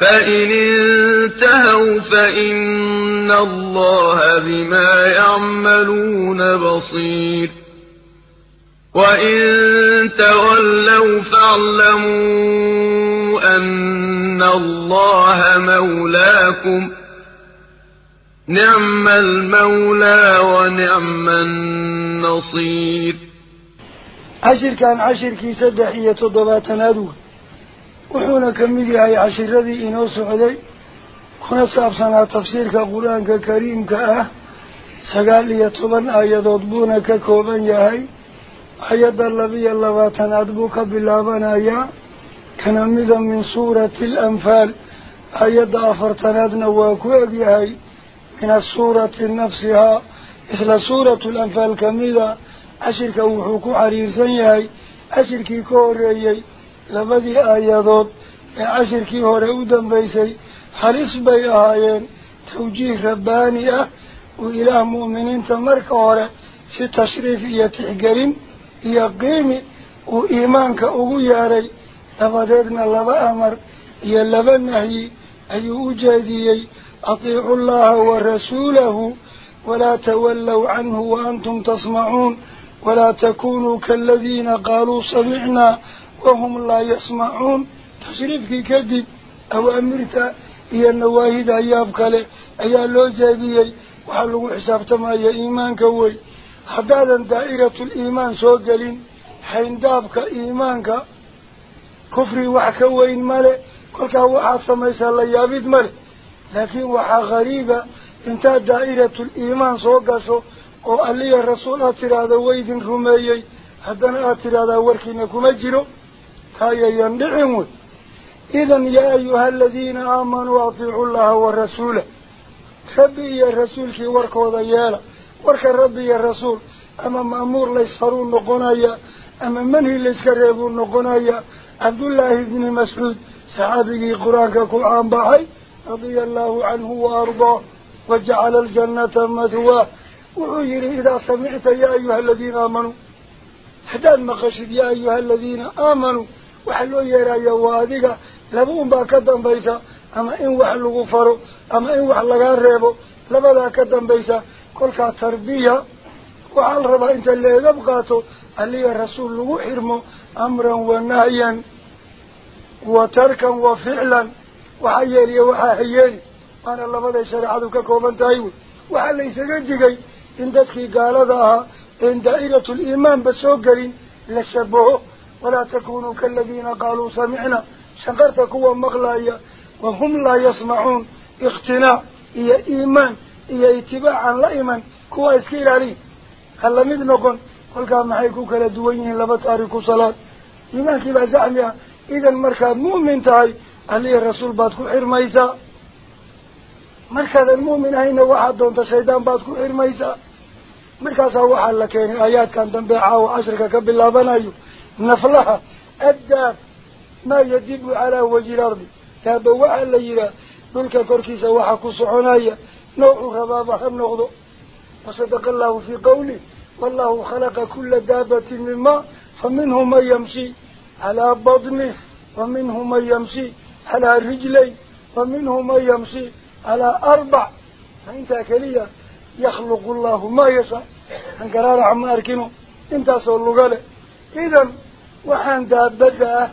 فإن انتهوا فإن الله بما يعملون بصير وإن تولوا فاعلموا أن الله مولاكم نعم المولى ونعم النصير عشر كان عشر كي سدحية تضبات نادوه cashiradii inoo socday kuna saabsanaa tafsiirka qur-aanka kariimka ah sagaal iyo toban aayadood buuna ka kooban yahay ayadda labiyo labaatanaad buu ka bilaabanayaa kana mida min suurati alanfaal ayadda afartanaadna waa ku egyahay min asuurati nafsihaa isla suuratu lanfaal kamida cashirka wuxuu ku xariirsan yahay cashirkii ka horeeyey لماذا آيادات عشر كي هرودا بيسي حريص بي آيان توجيه رباني أه وإله مؤمنين تمرك هرى ستشريف يتحقرين يقيمي وإيمانك أغياري أفادرنا لبا أمر يلبا نهي أي أجادي أطيعوا الله ورسوله ولا تولوا عنه وأنتم تسمعون ولا تكونوا كالذين قالوا سمعنا tashriifkii kadib awaamirta iyo nawaahida yaab kale ayaa loo jeediyey waxaa lagu xisaabtamaya iimaanka wey haddaadan daa'iratul iimaan soo gelin xayndaabka iimaanka kufri wax ka weyn male kolkaa waxaad samaysaa la yaabid male laakiin waxaa qariiba intaad daa'iratul iimaan soo gasho oo alliya rasuul aad tidhaahda waydin rumeeyey haddana aad tidhaahdaa warkiina kuma jiro تايا يندعم إذا يا أيها الذين آمنوا أطيعوا الله والرسول. ربي يا رسول كي وركو ضيالا ورك ربي يا رسول أما مأمور ليسفرون نقنايا. أما منه ليسكريبون نقنايا. عبد الله بن مسعود صحابي قرآن كقرآن بحي رضي الله عنه وأرضاه. وجعل الجنة مثواه. وعير إذا سمعت يا أيها الذين آمنوا. حداد مقشد يا أيها الذين آمنوا. وحلو يرى يوادك لبون باكدن بيسا أما إن وحلو غفرو أما إن وحلو غاربو لبدا كدن بيسا كلها تربية وعلى ربا إنت اللي يبقاتو اللي الرسول له حرمو أمرا ونهيا وتركا وفعلا وحييري وحييري وأنا لبدا شرع ذوك كوبان تايوي وحل ليس جديكي عندك قال ذاها عند إيرة الإيمان بسوكرين لشبهه ولا تكونوا كالذين قالوا سمعنا. شنقرت كوا مغلايا وهم لا يسمعون. اقتناع إيا إيمان إيا اتباعا لا إيمان. كوا إسكيل عليه هل مد نقول قل كان محيكو كلا دوينين لبتاركو صلاة. إيمان كيبا زعمها إذا مركز مؤمن تاي عليه الرسول باتكو حرميسا مركز المؤمن هين واحد دون تشيدان باتكو حرميسا مركز هو حال لكين آيات كان تنبيعها وعشرك كبلا بنايو. نفلها أدى ما يدب على وجه الأرض. تابوا الليلة ذلك كركيس وحكس صحنايا. نوع غبابة هم نغضو وصدق الله في قوله والله خلق كل دابة من ماء فمنه من يمشي على بضنه ومنه من يمشي على رجلي ومنه من يمشي على أربع. فإنت أكلية يخلق الله ما يسع عن قرار عمار كنو إنت أصول لغالي إذن ah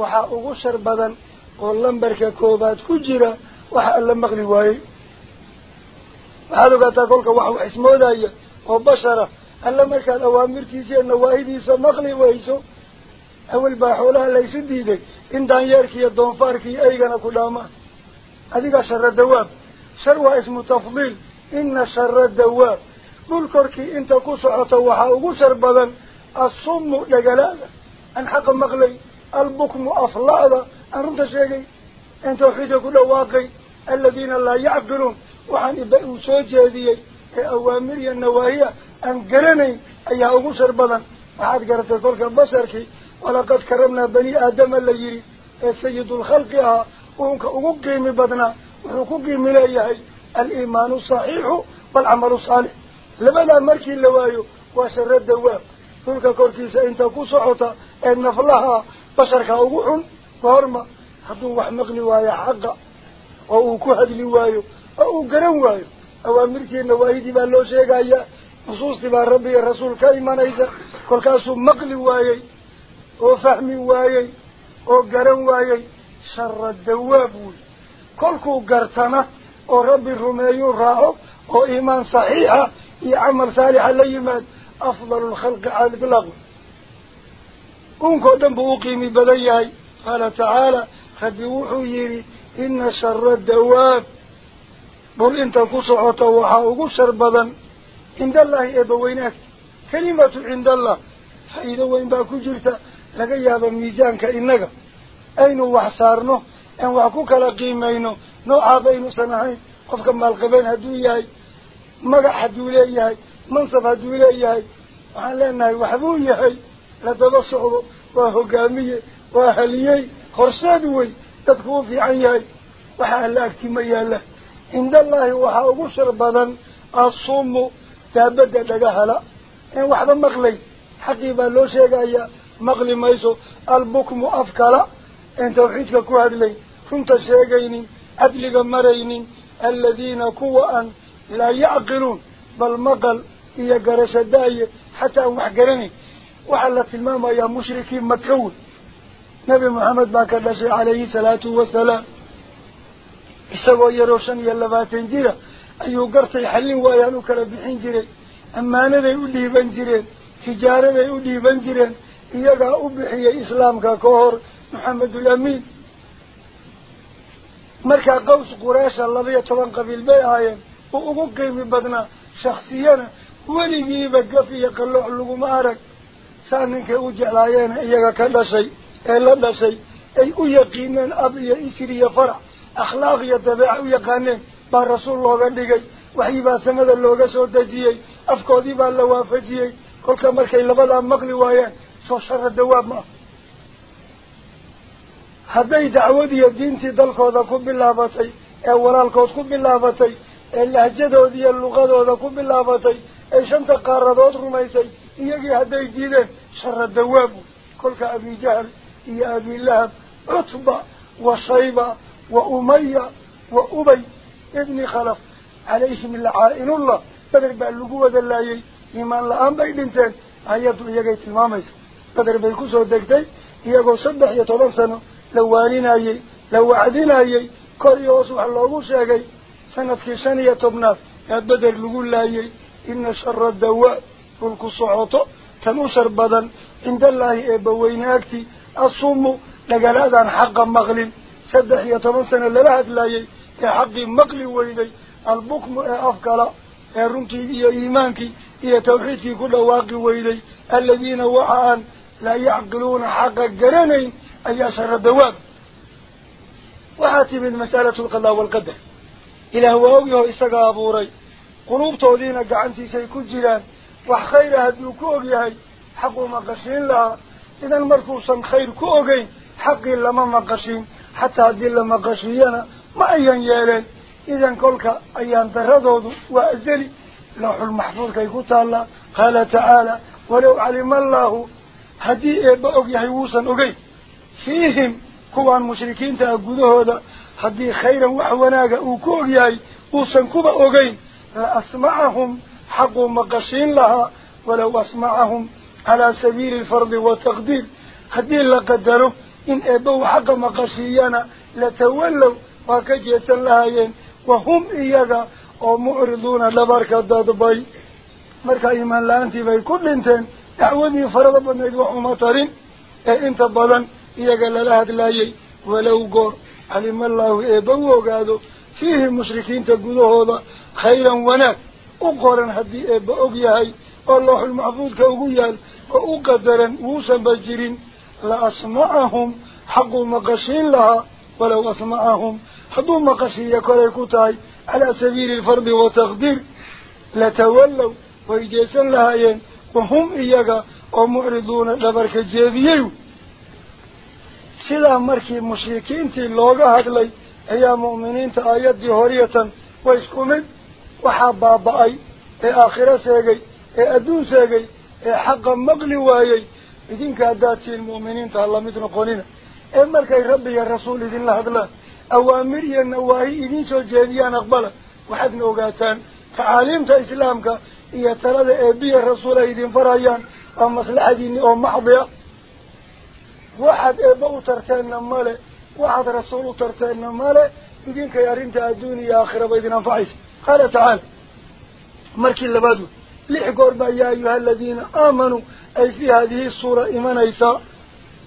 waxaa ugu shar badan oo lambarka koobaad ku jira waxa alla maqli waayey waxaad ogaataa kolka wax wax ismoodaya oo bashara alla markaad awaamirtiisa iyo nawaahidiisa maqli wayso awel baa xoolaha laysu diiday in daanyeerka iyo doonfaarka iyo eygana ku dhaamaan adiga shara dawaab shar waa ismu tafdiil ina shara dawaab ملكركي انت كسعته وحا اغسر بذن الصم لقلالة انحق مغلي البكم افلالة انرمت شيقي انت وحيد كل واقي الذين لا يعقلون وحان ابئوا سوجه ذي اوامري النواهية انقرني ايها اغسر بذن وحاد قرأت ذلك بسركي ولقد كرمنا بني آدم اللي يري السيد الخلقها وانك اغقي من بذنه وحقوقي من ايهي الايمان الصحيح والعمل الصالح korkiisa inta ku socota ee naflaha basharka ugu xun goorma hadduu wax maqli waayo xaqa oo uu ku hadli waayo oo uu garan waayo awaamirtii nawaahidii baa loo sheegayaa nusuustii baa rabbi iyo rasuul ka imanaysa kolkaasuu maqli waayey oo fahmi waayey oo garan waayey shara dawaab wey kolkuu gartana oo rabbi rumeeyuu raaco oo iimaan saxiixa qiimi badan yahay qaala tacaala rabbi wuxuu yidhi ina shara dawaab dhul inta ku socota waxaa ugu shar badan cinda allaahi eebbaweyne agti kelimatu cinda allah faa'iido weyn baa ku jirta laga yaaba miisaanka innaga aynu wax saarno aan wax ku kala qiimayno noocaa baynuusan ahayn qofka maalqabeen hadduu yahay socdo waa hogaamiye waa haliyey horseed wey dadku u fiican yahay waxa alla agti ma yaalla cindallaahi waxaa ugu shar badan assumu daabadda dhagahala in waxba maqlay xaqii baa loo sheegayaa maqli mayso albukmu afkala in tawxiidka ku hadlay runta sheegaynin cadliga maraynin aladiina kuwa aan لا يعقلون بل مقل إيا قرش داية حتى وحقرني وحلت الماما يا مشركين مكون نبي محمد باكر لشي عليه سلاة وسلام السوى يروشن يلباتين جيرا. أيو قرطي حلين ويا نكر جيري أما أنا ذي أولي بنجيرين تجارة ذي يا بنجيرين إياقا أبحي إسلام كهور محمد الأمين. مركا قوس قراش الله بيتوان قبيل بيهاين uu ugu qiimi badnaa shaksiyana weligiiba gaf iyo qallooc laguma arag saa ninkay u jeclaayeena iyaga ka dhashay ee la dhashay ay u yaqiineen ab iyo isir iyo farac akhlaaq iyo dabeeca u yaqaaneen baa rasuul looga dhigay waxii baa samada looga soo dejiyey afkoodii baa la waafajiyey kolka markay labadaa maqli waayeen soo shara dawaab ma ah bilaabatay ee shanta qaaradood rumaysay iyagii hadday diideen shara dawaabu kolka abijahal iyo abilahab cutba wa shayba wa umaya wa ubay ibni khalaf calayhim lacaa-inullah beder baa lagu wada laayay iimaan la-aan bay dhinteen ayaddu iyagay tilmaamaysa beder bay kusoo degtay iyagoo saddex iyo toban sano la waaninayey la wacdinayey kor iyo hoos wax loogu sheegay سنة ثانية ابنا بدر لقول لا إن شر الدواء والكسعات تنشر بدن. عند الله أبوين أكتي. الصوم لجلاد عن حق مغلي. سدح يتمن سنة لبعد لا يي. حق مغلي ويدي. البكم أفكلا أرنتي يا إيمانك يا توحيدي كل واقع ويدي. الذين وعان لا يعقلون حق الجرنين أي شر الدواء. وعاتب المسألة القضاء والقدر. إلى هو إله وهوه إساق أبوري. قلوب تودين قعنتي سيكو جيران. وح خير هديو كوغيهاي حقو مقاشين لها. إذن صن خير كوغي. حق إلا ما مقاشين حتى هدي إلا مقاشيانا ما أيان يالين. إذا كلك أيان تردود وأزلي. لوح المحفوظ كي قتال قال تعالى ولو علم الله هدي إبا أغيهاي ووصا أغي فيهم كوان مشركين تأقودوا هذا. ولو هدي خيرا وحوناك أكوغ ياي وصن كوبا أقين لأسمعهم حق مقشين لها ولو أسمعهم على سبيل الفرض والتقدير هدي لقدروا إن أبوا حق مقشينا لتولوا وكجيسا لهايين وهم إياك ومعرضون لبركة دادباي مركا إيمان لانتي باي كل انتين دعوني إيه علم الله إبوا قادوا. فيه مشركين تقولوا هذا خيرا وناك أقرا هدي إبا أقياهي والله المحفوظ كوغيال وأقدرا ووسا بجرين. لأسمعهم حق مقشين لها. ولو أسمعهم حقوا مقشية كوريكوتاي على سبيل الفرض وتقدير لتولوا ويجيسا لهايين وهم إياك ومعرضون لبرك الجيديين سيدا مركي مشركين تي لوغا هدلي أيا مؤمنين تآيات دي هورية ويسكمين وحابا بأي ee aakhiro seegay ee adduun seegay ee xaqa maqli waayey idinka haddaad tihiin mu'miniinta ha lamid noqonina ee markay rabbi iyo rasuul idinla hadlaan awaamir iyo nawaahi idiin soo jeediyaan aqbala waxaadna ogaataan tacaaliimta islaamka iyo talada eebiya rasuul ay idin farayaan waa maslaxadiini oo maxdi ah tarteenna male waxaad rasuul u tarteenna male idinkay arrinta adduun iyo aakhiraba idin anfacaysa qaala tacaala مركي لبادو لحقور يا أيها الذين آمنوا أي في هذه الصورة إيمانيسا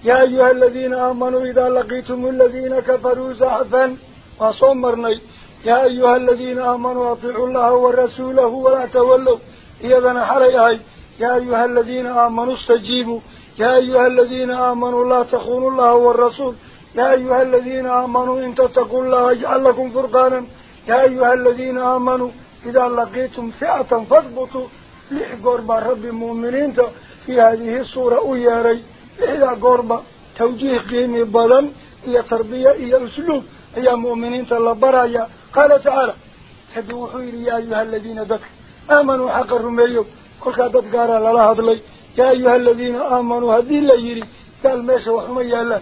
يا أيها الذين آمنوا إذا لقيتم الذين كفروا زحفا وصمرني. يا أيها الذين آمنوا أطيعوا الله ورسوله ولا تولوا. إذا حريهي يا أيها الذين آمنوا استجيبوا. يا أيها الذين آمنوا لا تخونوا الله والرسول. يا أيها الذين آمنوا إن تتقوا الله يجعل لكم فرقانا. يا أيها الذين آمنوا إذا لقيتم فئة فاضبطوا. لح قربة رب المؤمنين في هذه الصورة أياري إذا قربة توجيه قيمي بلن هي تربية هي أسلوب. هي مؤمنين برايا. قال تعالى تدوحوا يا أيها الذين دك آمنوا حق الرميو. كل كادت قارا لله هدلي. يا أيها الذين آمنوا هدي اللي يري. قال ماشا وحمي الله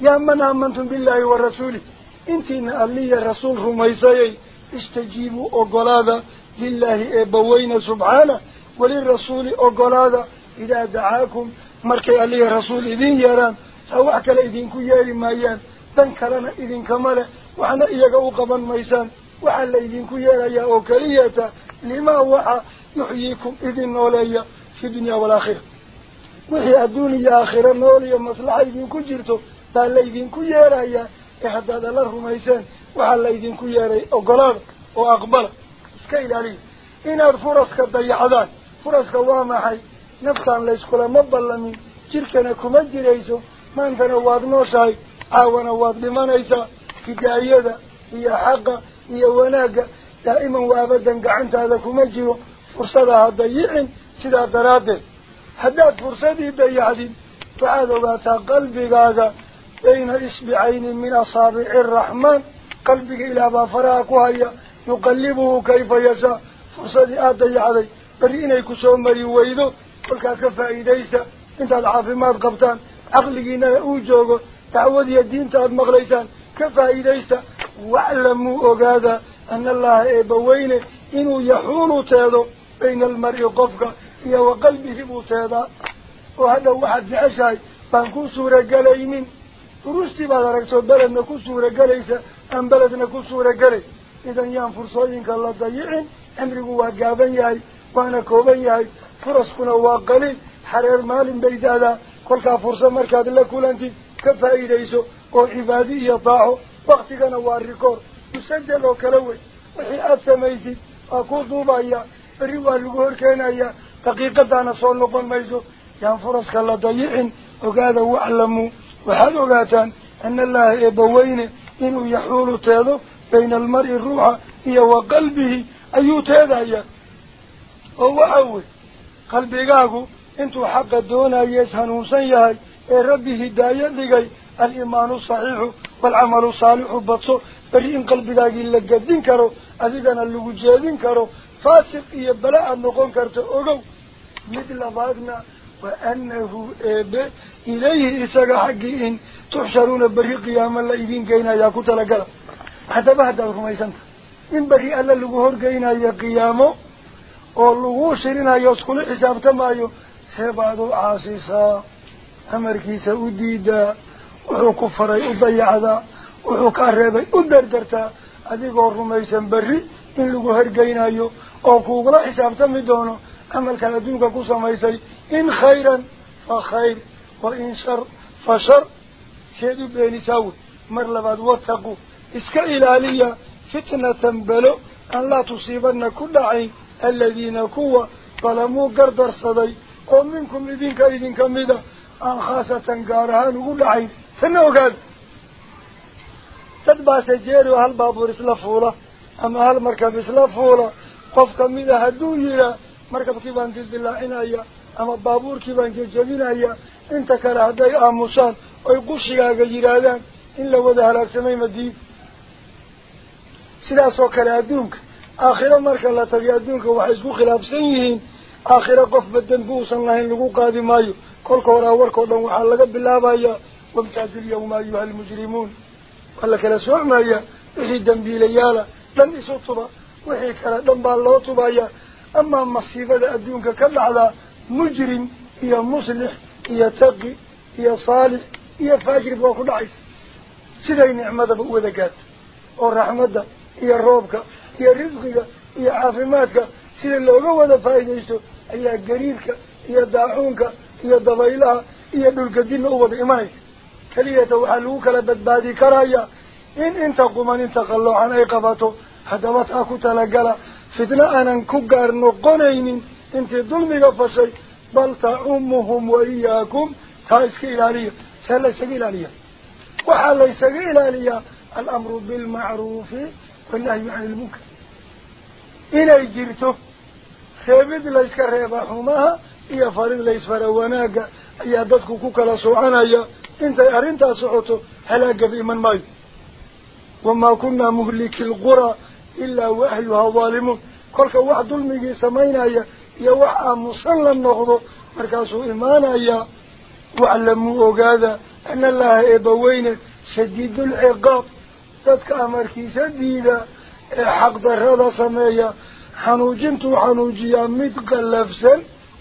يا من آمنتم بالله والرسول. انتنا اللي الرسول رميسيي استجيبوا أقلادا لله إبوين سبحانه وللرسول أقلادا إذا دعاكم مركي عليه رسول إذن يران. سواء كلا إذن كياري مايان. دنك لنا إذن كمالا وحنا إياك أقبا ميسان. وحنا إذن كياري يا أوكالية لما وحا يحييكم إذن نولي في الدنيا والآخرة. وحي الدنيا آخرة نولي مصلحة إذن كجرتو بل إذن كياري إحدى الله ميسان waxaa laydinku yeeray ogolaada oo aqbala iska ilaaliya inaad furaska dayacdaan furaska waa maxay naftaan layskulama ballamin jirkana kuma jirayso maantana waad nooshahay caawana waad dhimanaysaa hidaayada iyo xaqa iyo wanaagga daa'iman waa abadan gacantaada kuma jiro fursada ha dayicin sidaa daraaddeed haddaad fursadii dayacdid waxaad ogaataa qalbigaaga bayna isbicayni min asaabici araxmaan قلبك إلى بافراك وهي يقلبه كيف يشاء. فرصدي آد يعضي برينا يكسو مري ويدو. قلك كفا إيديسا. إنت العافمات قبطان عقلقنا أوجوغو. تعودي إيا وقلبه بوتيدا وهذا واحد جعشاي بانكو سورة قليمين رستي بعد ركتو بلدنا كو سورة قليسا أن بلدنا كسورة قري إذا يان فرصوينك الله ضيعين أمرك واقابا ياي وأنا كوبا ياي فرصكنا واقلي حرير مال بيدادا كلها فرصة مركاد لكل أنت كفائديسو وعبادي يطاعو وقتنا واركور يسجل وكلوي وحي أتسميسي أكو دوبايا الروا دقيقة أنا صول نقل ميزو يان فرصك الله ضيعين وقادا وعلموا وحد وقاتان أن الله إبوينه إنه يحول تيضو بين المرء الروح هي وقلبه أيو تيضا هو أول قلبي قاقو انتو حق الدونا يسهنون سيهاي ربي هداية لغاي aliimaanu saxiixu waalcamalu saalixu badso beri in qalbigaagii la gadin karo adigana lagu jeedin karo noqon karto ogow mid labaadna wa anahu eebe ilayhi isaga xaggii in tuxsharuuna beri qiyaamo la idin geynayaa ku talagala haddaba haddaad rumaysanta in beri alla lagu horgeynayo qiyaamo oo lagu shirinayo iskula xisaabtamaayo seebaad u caasisaa amarkiisa u diidaa wuxuu ku faray u dayacdaa wuxuu kaa reebay u dardartaa adigoo rumaysan berri in lagu hergeynayo أو كوغلا حساب تمدونه أمل كالدنك كوسا ميسي إن خيرا فخير وإن شر فشر سيدو بين ساوي مر لباد واتقو إسكا إلالية فتنة بلو أن لا تصيبن كل عين الذين كوا ظلموا قردر صدي أو منكم إذنك إذنك مدى أن خاصة قارهان كل عين فنو قد تدبع سجيري وهل بابور إسلافولة أما هل مركب إسلافولة qof kamida hadduu yihaa markabkii baan dildilaacinaya ama baabuurkii baan jejebinaya inta kale hadday aamusaan oy qushigaaga yidhaahdaan in la wada halaagsamay madiid sidaasoo kale adduunka aakhiro marka la tagay adduunka waxay isku khilaafsan yihiin aakhiro qofba dembi uusan lahayn lagu qaadi maayo kolka horaa warkao dhan waxaa laga bilaabayaa wamtaazu lyawma ayuha almujrimuun waa la kala soocmaya wixii dembiilayaala dhan isu tuba وحي كلا دنبا الله تبايا أما مصيفة الدين كلا على مجرم يا مصلح يا تقي يا صالح يا فاجر بوخو دعيس سيدي نعمة بقوة ذكات والرحمة يا روبك يا رزقك يا عافماتك سيدي اللي هو هذا فائدة يشتو يا قريبك يا داعونك يا دبايلها يا دولك الدين هو بإيمانك كليته حلوك لبدبادي كرايا إن انت من انت قلوحان أي قباتو haddaba taa ku talagala fitna aanan ku gaar noqonaynin intii dulmiga fashay bal tacumuhum wa iyaakum taa iska ilaaliya see la ysaga ilaaliya waxaa la ysaga ilaaliyaa alamru bilmacruufi wannahyu cani ilmunkar inay jirto reebid layska reeba xumaha iyo farid laysfara wanaagga ayaa dadku ku kala soconaya intay arrintaas socoto halaagaba iman maayo wamaa kunaa muhliki lqura waahluhaa daalimuun kolka wax dulmigii samaynaya iyo wax aamusan la noqdo markaasuu imaanayaa waclamuu ogaada ana allaha eebbaweyne shadiidulciqaab dadka amarkiisa diida ee xaqdarrada sameeya xanuujintuu xanuujiyaa mid qallafsan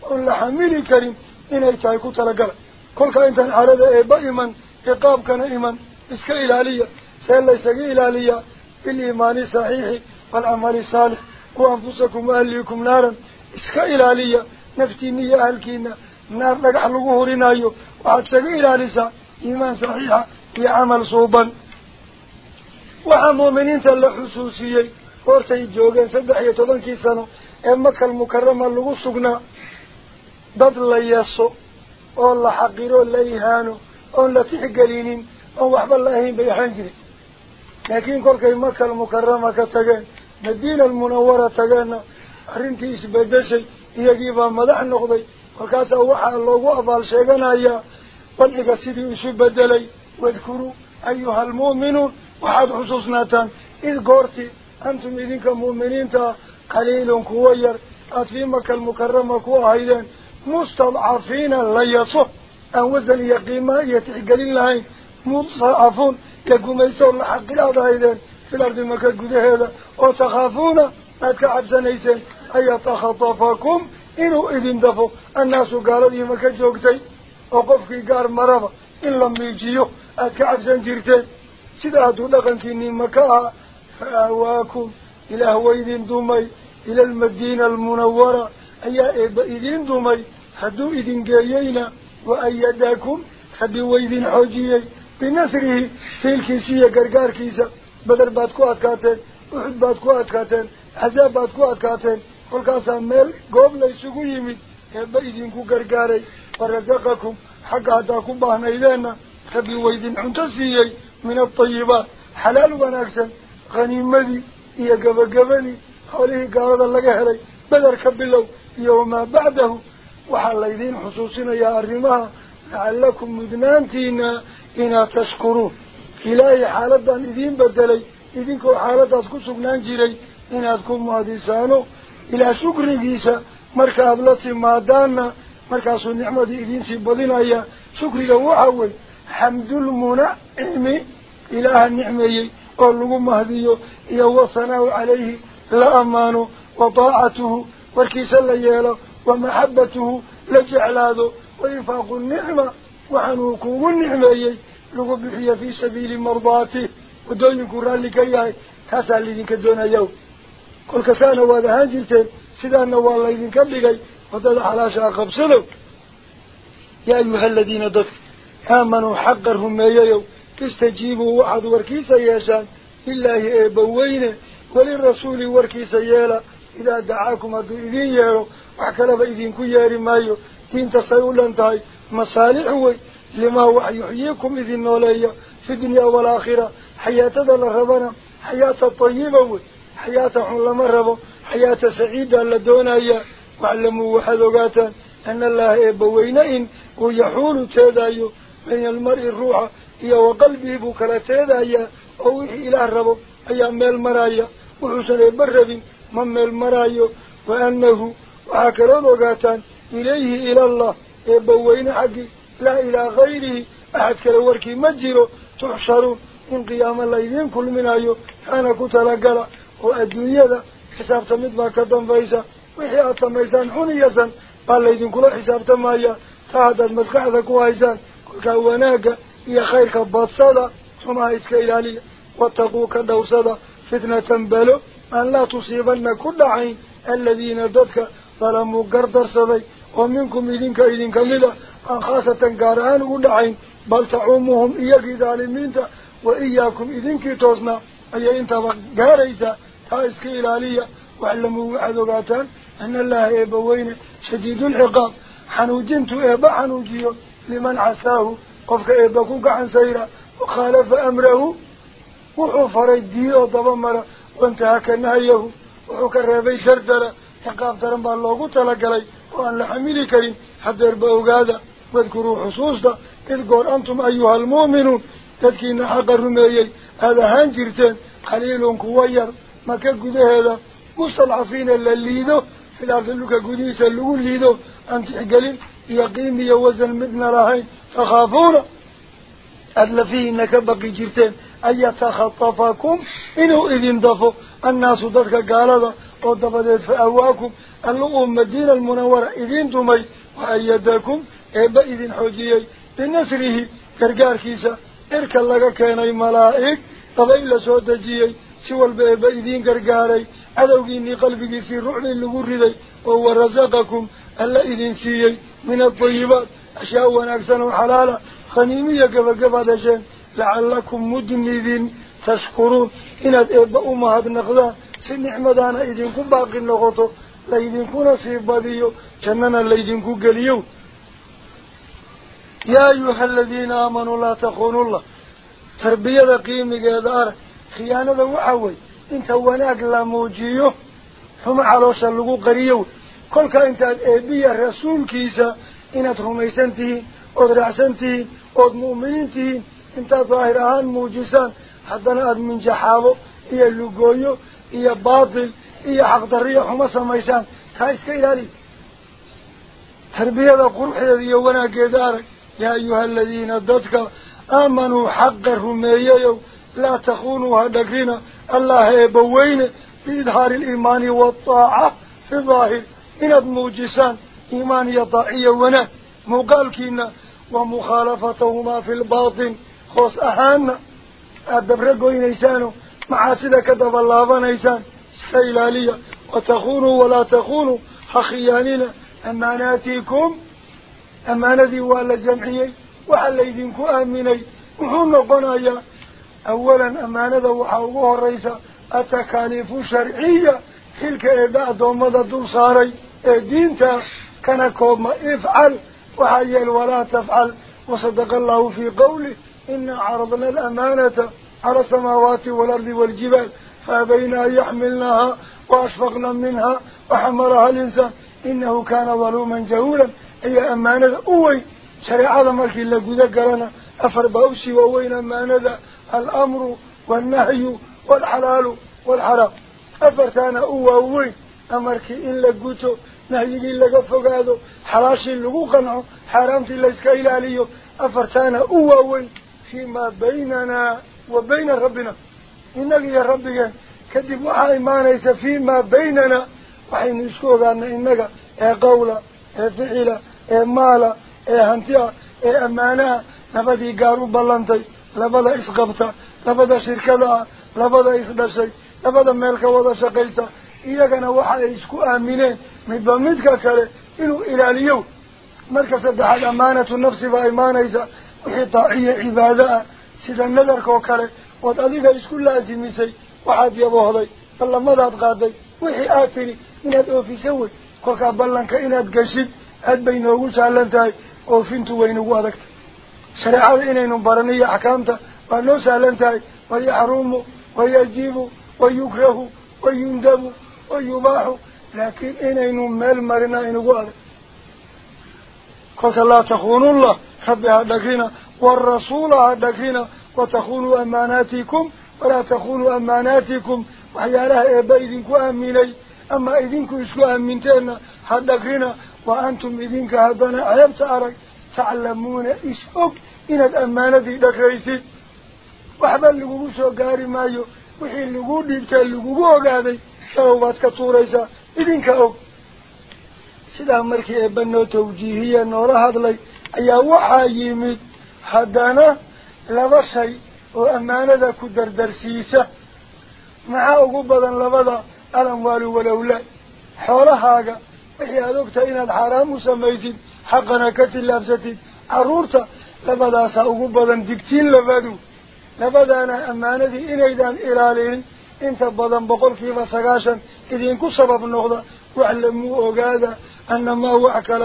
oon la xamili karin inay tahay ku talagala kolkaa intaan xaalada eebba iman ciqaabkana iman iska ilaaliya see laysaga ilaaliyaa ahalkiina naar dhagax lagu hurinayo waxaad isaga ilaalisaa iimaan saxiixa iyo camal suuban waxaa muuminiinta la xusuusiyey goortay joogeen saddex iyo tobankii sano ee makal mukarama lagu sugnaa dad la yeso oo la xaqiro la ihaano oon la tixgelinin oon waxba la ahayn bay ahaan jiren ka tageen madiina almunawara tageenna arrintii isbedeshay iyagiibaa madax noqday kolkaasaa waxaa loogu abaal sheeganayaa wadciga sidii isu bedelay wadkuruu ayuha almu'minuun waxaad xusuusnaataan id goortii antum idinka mu'miniinta qaliilun kuwa yar aada fii maka almukarama ku ahaydeen mustadcafiina la yaso aan wasan iyo qiimaa iyo tixgelin lahayn mustadcafuun كجوميسون حق الأذايدن في الأرض ما كجود هذا أو تخافون أتك عبزنيسن أي تخطفكم إنه إذن دفوا الناس قالوا لي ما كجوكتي أقف في قار مرابا إن لم يجيو أتك عبزن جرتين سيدا هدو لغنكيني كا فأواكم إلى هو إذن دومي إلى المدينة المنورة. أي إذن دومي هدو إذن قايينا وأيداكم هدو إذن حجيي بنصره في الكيسية قرقار كيسة بدل باتكو أتكاتين وحد باتكو أتكاتين عذاب باتكو أتكاتين والكاسة مال قبل يسوكو يمي هبا إذنكو قرقاري؟ فرزقكم حق عداكم باهنا إذانا خبي ويدين حنتسيي من الطيبات حلال وناكسا غني مذي إيا قبا قباني حوليه قارضا لقهري بدل كبلو يوما بعده وحال إذن حصوصنا يا أرمها لعلكم مذنانتينا. Inaad tashkuruun ilaahay xaaladan idiin bedelay idinkoo xaaladaas ku sugnaan jiray inaad ku mahadisaano ilaa shukrigiisa marka aada la timaadaana markaasuu nicmadii idiinsii badinaya shukriga waxa wey xamdulmunacimi ilaaha nicmeeyey oo lagu mahdiyo iyo wasanaa-u calayhi la ammaano wa daacatuhu warkiisa la وحنوكم النعمي لغب بحية في سبيل مرضاته. ودون قرآن لكي تسأل لذلك دون يوم كل كسانا وذا هنجلتين سيدانا والله إذن كبلي وذا حلاشا قبصنو يا أيها الذين دف آمنوا حقرهم يا يوم استجيبوا وعد وركيس ياسان. لله إبوين. وللرسول وركيس يالا. إذا دعاكم أدو إذين يارو. وحكرا فإذين كياري مايو دين تسألوا لانتهي مصالح مصالحه لما هو يحييكم إذن نوليه في الدنيا والآخرة. حياة ذا ربنا حياة طيبة حياة علم الرب حياة سعيدة لدونا وعلموا وحذقاتا أن الله إبوينئن ويحول تدايو من المرء الروح إيا وقلبي بكرة تدايا. أو إلى الرب أيام المرايا وحسن إبرد من المرايا وأنه وعكرا ذقاتا إليه إلى الله. وبوين حقي لا إلى غيره. أحد كالوركي مجيرو تحشروا من قيام الليلين كل من أيو. أنا كنت لقلع وأدني هذا حساب تمد ما كدن فايسا. وحياة ميزان حنيسا بالليلين كل حساب تمايا. تهدى المسكعة كوايسا كل كواناك يا خير كباط صدا هما إسك إلى لي واتقوا كدو صدا فتنة تنبلو. أن لا تصيبن كل عين. الذين ضدك. ظلموا قردر صدي bal tacuumuhum iyagii dhaalimiinta wa iyaakum idinkii toosnaa ayay intaba gaaraysaa taa iska ilaaliya waclamuu waxaad ogaataan ana allaha eebbaweyne shadiidulciqaab xanuujintu eebba xanuujiyo liman casaahu qofka eebba ku gacan sayra wakhaalafa amrahu wuxuu faray dii oo dabamara wantahaka nahayahu wuxuu ka reebay dardara ciqaab daran baa loogu talagalay وأن لحميل كريم حتى يربعوا هذا واذكروا حصوصة اذكر أنتم أيها المؤمنون تذكي نحق الرميي. هذا هانجرتين قليل كوير. ما كالكو هذا؟ مستلعفين اللي ذو في الأرض اللوكا قديسة اللي ذو أنت قليل. يقيم يوزن مدن راهين. تخافون؟ أدل فيه إنك بقي جرتين. أن يتخطفكم إنه إذ انضفوا الناس ذاتك قال هذا وضبطت فأواكم اللقم مدينة المنورة إذين دمي وأيداكم إبا إذين حجيي بنسره كرقار كيسا إرك اللقا كيني ملائك طبعي لسودة جيي سوى البئبا إذين كرقاري عدوكيني قلبك في روح للغردي وهو رزاقكم ألا إذين سيي من الطيبات أشياء ونأكسن الحلالة خنيمية كفا كفا دجان لعلكم مدنذين تشكرون إنا إبا أمهات نقضان noqoto laydinkuna sii badiyo jannana laydinku geliyo yaa ayuha aladiina aamanuu laa takunuu llah tarbiyada qiimigeeda arag khiyaanada waxa wey inta wanaag la muujiyo xumo caloosha lagu qariyo wey kolkaa intaad eebiya rasuulkiisa inaad rumaysan tihiin ood raacsan tihiin ood mu'miniin tihiin intaad daahir ahaan muujisaan haddana aada minjaxaabo iyo lugooyo إيا باطل إيا حق درية حمصة ميسان تايس كي كيلاري تربية القرحة ذي وأنا كدارك يا أيها الذين ادتك آمنوا حقهم إيايو لا تخونوا هدقين الله يبوين بإظهار الإيمان والطاعة في الظاهر إن الموجسان إيمان يطاعي وأنا مقالكين ومخالفتهما في الباطن خص أهان أدبرقوا إيسانو معاسدة كدب الله بنيسان سيلالية وتخونوا ولا تخونوا حخيانين. أماناتيكم أماناتي وعلى جمعي وعلى إذنكم أميني وحونا قنايا أولا أماناتا وحاوه الرئيس التكاليف الشرعية. تلك بعد ومضى دول صاري. دينتا كانكم افعل وحيل ولا تفعل. وصدق الله في قوله إن عرضنا الأمانة. على السماوات والأرض والجبال فابينا يحملناها وأشفقنا منها وحمرها الإنسان. إنه كان ظلوما جهولا أي أمانة أوي. شريعة ملك إلا قدك لنا أفر بأوسي أمانة الأمر والنهي والحلال والحرام. أفر كان أوي أمرك إلا قدك نهي إلا قفك هذا حلاش اللي قنعه حرامت إلا إسكايل عليه أفر كان أوي. فيما بيننا وبين ربنا. إنك يا ربك كذب وحي ما نيس فيما بيننا. وحين نسكوك أن إنك إيه قولة إيه فعلة إيه مالة إيه هنتيا إيه أمانة لبدي قارو بلانتي لبدا إسقبتا لبدا شركلا لبدا إسدشي لبدا ملك وضا شقيسا. إياك أنا وحي إسكو أمينين مدبامدك كالي إنو إلى اليوم مركز الدحال أمانة النفس فإيمانة إذا وحي طاعية عبادة. Ood adiga isku laasimisay waxaad yaboohday ballamadaad qaaday wixii aad tidhi inaad oofiso wey kolkaa ballanka inaad geshid aad bay noogu sahlan tahay oofintu waynagu adagtay shareecada inaynu baraniyo axkaamta waa noo sahlan tahay wayaxrumu wayajibu wayukrahu wayundabu wayubaaxu laakiin inaynu meel marina inugu adag kolka laa takunullah rabbi ha dhagrina waarasuula ha dhagrina watakunuu amaanaatikum walaa takunuu amaanaatikum waxyaalaha eebba idinku aaminay ama idinku isku aaminteenna ha dhagrina wa antum idinka haddana ceebta arag taclamuuna is og inaad ammaanadii dhagraysid waxba lagugu soo gaari maayo wixii lagu dhiibtee lagugu ogaaday shalow baad ka tuuraysaa idinka og sidaa markii eebba حدانا لبشي وأمانة كدر درسيسة مع أقوبة لبدا ألموال ولولا حول حاجة إحيا دكت إن الحرام سميزين. حقنا كتل لبستين. عرورتا لبدا سأقوبة ديكتين لبدو لبدانا أمانة إن إيدان إلالين إنت بضن بقول في وصغاشا إذين كو سبب النقضة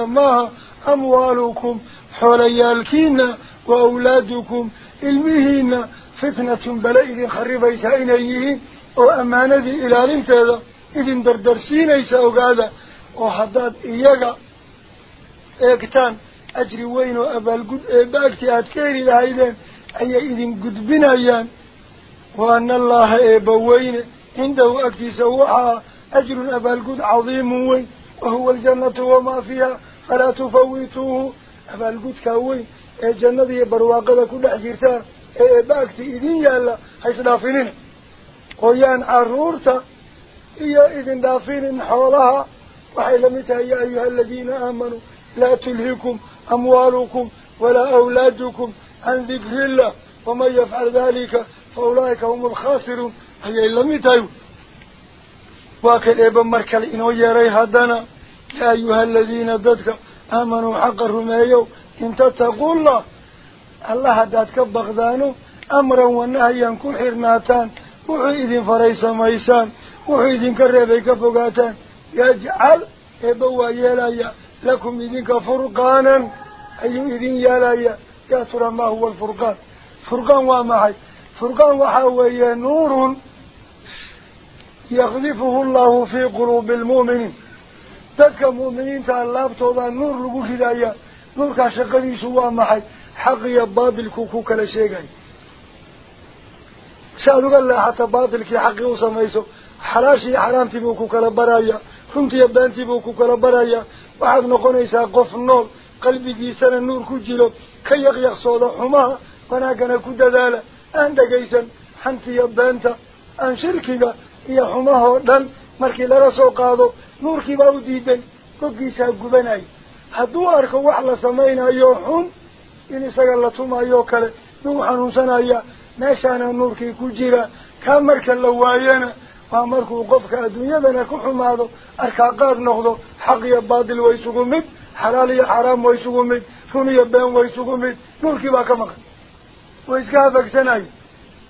maaha amwaalukum xoolayaalkiina wa awlaadukum ilmihiina fitnatun bale idin kharibaysaa inay yihiin oo ammaanadii ilaalinteeda idin dardarsiinaysa ogaada oo haddaad iyaga eegtaan ajri weyn oo abaalgud eebba agti aad ka heli lahaydeen ayay idin gudbinayaan wa ana allaha eebba weyne cindahu agtiisa أجر أبا القد عظيم وهو الجنة وما فيها فلا تفوتوه. أبا القد كوي إيه الجنة هي برواقة كل حجرتها إيه باكت إذن يالا حيث دافنين. قيان عرورتا هي إذن دافنين حولها وحيلمتا يا أيها الذين آمنوا لا تلهكم أموالكم ولا أولادكم عن ذكر الله ومن يفعل ذلك فأولئك هم الخاسرون. هي إلا متايو واكل ايبا مركل إنو يري هدانا يا أيها الذين ددك آمنوا حق الرميو إن تتقوا الله. الله دادك بغدانو أمرا ونهيا كل حرناتان وعيد فريسا ميسان وعيد كريبك فقاتان يجعل ايبا ويلايا لكم إذنك فرقانا. اي إذن يلايا يا ترى ما هو الفرقان؟ فرقان وما هي؟ فرقان وحاوية نور mu'miniinta laabtooda nuur lagu ridaya nuurkaa shaqadiisu waa maxay xaq iyo baatilku ku kala sheegaya si aada uga leexata baatilkii xaqii u samayso xalaashii xaraamtii buu ku kala baraya runtiiyo beentii buu ku kala baraya waxaad noqonaysaa qof nool qalbigiisana nuur ku jiro ka yaqyaqsooda xumaha wanaaggana ku dadaala aan dhagaysan xantiiyo beenta aan shirkiga iyo xumahoo dhan markii lala soo qaado nuurkii baa u diiday goggiisaa gubanaya hadduu arko wax la samaynayo xun in isaga la tumayo kale lagu xanuunsanaya meeshaana nuurkii ku jira kaa marka la waayana waa markuu qofka adduunyadana ku xumaado arkaa qaad noqdo xaq iyo baatil way isugu mid xalaal iyo xaraam way isugu mid run iyo been way isugu mid nuurkii baa ka maqan way iska habagsanayo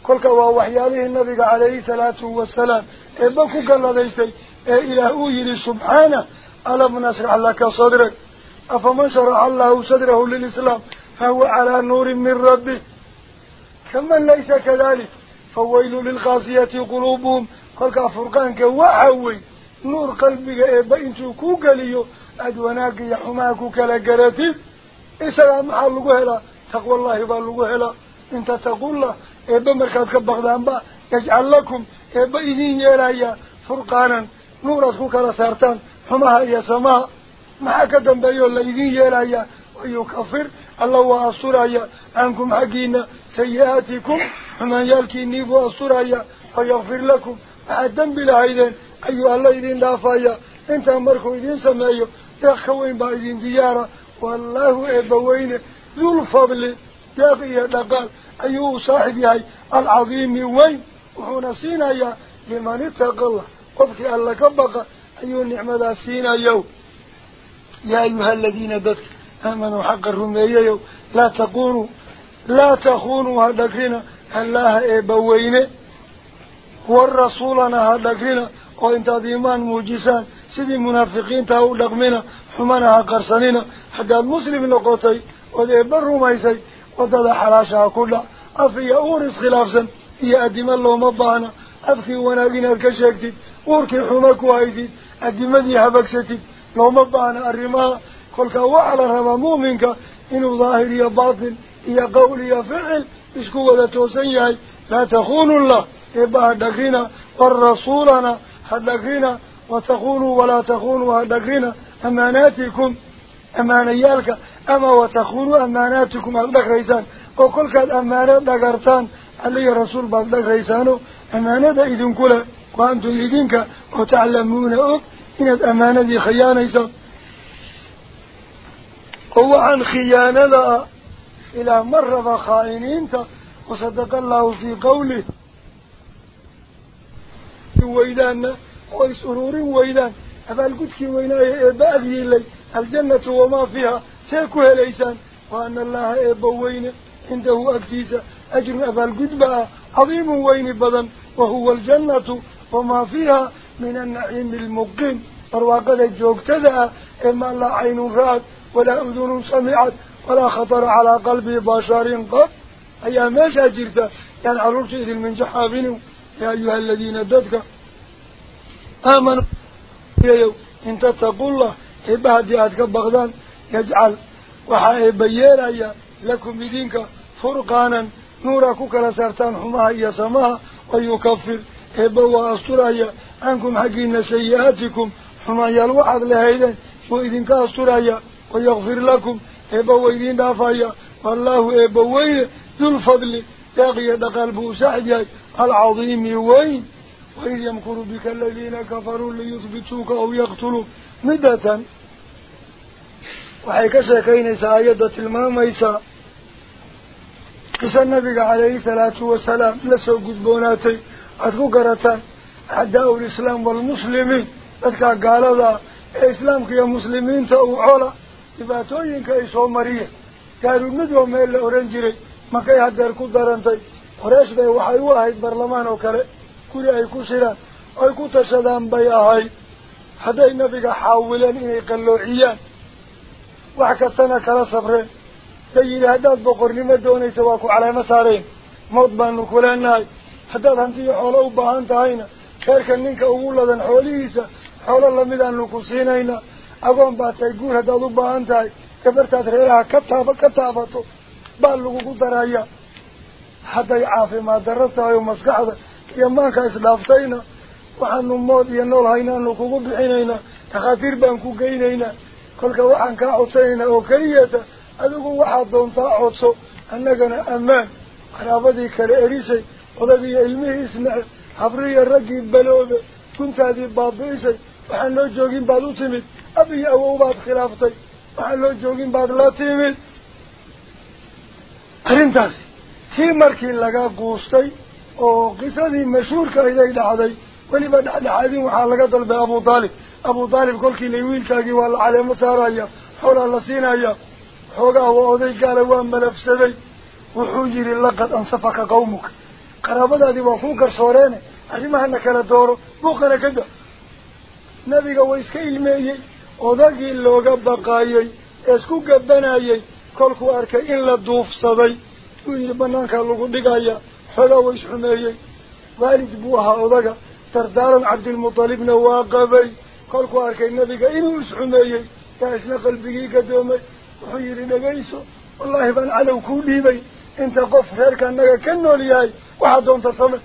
كل كوا وحياله النبي عليه الصلاة والسلام إبقى كل ذي إلهي سبحانه ألم نشرح لك صدرك أفمن شرح الله صدره للإسلام فهو على نور من ربه كمن ليس كذلك فويل للخاصية قلوبهم كل كفرقان كوعوي نور قلبك إبقى إنتو كوكا ليو أدوناك كلا كالقراتي إسلام على لا تقوى الله بلقه لا إنت تقول له إبا مركز كبغدان با يجعل لكم إبا إذين يلايا فرقانا نورة كوكرا سارتان حمها يا سماء محاكا دنبايو اللي إذين يلايا ويكفر الله وأصرايا عنكم حقين سيئاتكم ومن يالكي نيفو أصرايا ويغفر لكم. مع الدنب العيدين أيها الله إذين دافايا إنت أمركم إذين سمايو تخوين با إذين ديارة. والله إبا وين ذو الفضل الداقية لقال أيه صاحبي هاي العظيم وين؟ وحونا أيوه سينا يا لمن اتق الله. قفك ألا كبقى أيه النعمة سينا يو يا أيها الذين دك أمنوا حق الرمي يو لا تقولوا لا تخونوا هدكنا الله إبوين والرسولنا هدكنا وانت ديمان موجيسان سيد المنافقين تاو لقمنا. حمانها قرصنين حتى المسلمين نقطي وذي برو ما يسي وضد حلاشا كله أفي أورس خلافزا هي أدم الله مضانا وأنا ونادين الكشاكت أوركي حمك وايزي. أدم ذي حبكست لو مضانا الرماء. قل وعلى رما مؤمنك إنه ظاهر يا باطن. يا قول يا فعل. إشكوا ذا توسيعي لا تخون الله. إبا هدقين والرسولنا هدقين وتخونوا ولا تخونوا هدقين أماناتكم. أمانيالك. أما وتخونوا أماناتكم أغلق ريسان وقل كاد أمانات دقارتان علي رسول بغلق ريسانو أمانات إذن كلا وأنتم إذنك وتعلمون أك إن الأمانات خيانة إذن هو عن خيانة إلى مرة خائنين وصدق الله في قوله. ويدان ويسرور ويدان أفعل قدك ويناي بأذي الليل. الجنة وما فيها. سيكوه ليسان وأن الله إبوين عنده أكتيس أجر أبا قدبا عظيم وين بدا وهو الجنة. وما فيها من النعيم المقيم. أرواق ذجو اكتدى إما لا عين رأت. ولا أذن سمعت. ولا خطر على قلبي باشار قط. أي ما شاجرت. يعني عرور شئذ المنجحة بنو يا أيها الذين ددك. آمنوا. إن تتقول الله. إبهد يا أدك بغدان. يجعل وحاي بيير ايا لكم بدينك فرقانا نوراكو كالسارتان حماها يا سماها ويكفر. ايبوا اسطر ايا انكم حقين سيئاتكم. حماها ايا الوحد لهيدا وإذنك اسطر ايا ويغفر لكم. ايبوا ايدين دافا ايا والله ايبوا إيه ذو الفضل. تغيى قلبه سعد ايا العظيم وين؟ وإذ يمكر بك الذين كفروا ليثبتوك أو يقتلوا مدة wasalaam la soo gudboonaatay aada ku garataan acdaa'u lislaam waalmuslimiin dadkaa gaalada ee islaamka iyo muslimiinta uu cola dhibaatooyinka ay soo mariyeen gaarumidwa meel la oran jiray markay hadeer ku darantay qoreesh bay waxay u ahayd barlamaan oo kale guri ay ku shiraan oy ku tashadaan bay ahayd hadday nabiga xaawileen inay qalloociyaan waa ku caleemo saareen mawd baanu ku leenahay haddaad hantiyo xoolo u baahan tahayna reerka ninka ugu ladan xoolihiisa xoolo lamidaanu ku siinayna agoon baa tahay guur haddaad u baahan tahay gabartaad reeraha ka taaba ka taabato baa lagugu daraya hadday caafimaad darro tahay oo maskaxda iyo maanka isdhaaftayna waxaanu mood iyo nool haynaanu kugu bixinaynaa takhaatiir baan ku geynaynaa kaa codsanaynaa oo keliyata adigu waxaad doontaa codso annagana ammaan qaraabadii kale erisay odagiiyo ilmihii isnace habriiyo raggii baloobe guntaadii baabi'isay waxaan loo joogin baad u timid ab iyo awow baad khilaaftay waxaan loo joogin baad la timid arrintaasi tii markii laga quustay oo qisadii mashhuurka ayday dhacday weliba dhexdhexaadin waxaa laga dalbay abu taalib lay wiilkaagii waa la caleemo saaraya xoolaa la siinaya xoogaa waa oday gaala waa malafsaday wuxuu yihi laqad ansafaka qawmuka qaraabadaadii waa kuu garsooreene arrimahana kala dooro buuqana ka da nabiga waa iska ilmeeyey odagii looga baqaayey ee isku gabanayey kolkuu arkay in la duufsaday wuu yihi banaankaa lagu dhigaya xoogaa waa isxumeeyey waalid buu ahaa odaga dardaaran cabdilmutalibna waa qabay kolkuu arkay nabiga inuu isxumeeyey yaa isna qalbigii gadoomay. وحيري نقيسو والله بان علو كولي بي انت قف غيرك انك كنو ليهاي وحدون تصمت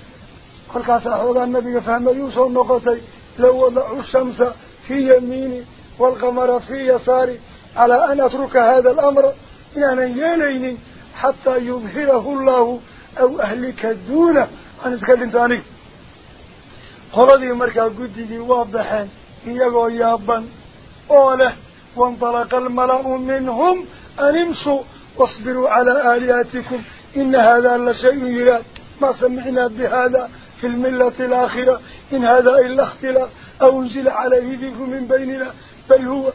كل كاسا حوضا النبي فهم يوسف النقطي لو وضعوا الشمس في يميني والقمر في يساري على أن أترك هذا الأمر إن أنا يليني حتى يظهره الله أو أهلك دونه أنا أتكلم تاني qoladii markaa guddigii waa baxeen. Iyagoo yaaban oo leh waintalaqa almala'u minhum an imshuu wasbiruu calaa aalihatikum ina hada la shay-un fi lmillati alaakhira in hada ila ikhtilaaf aw unzila calayhi dikru min baynina bal huwa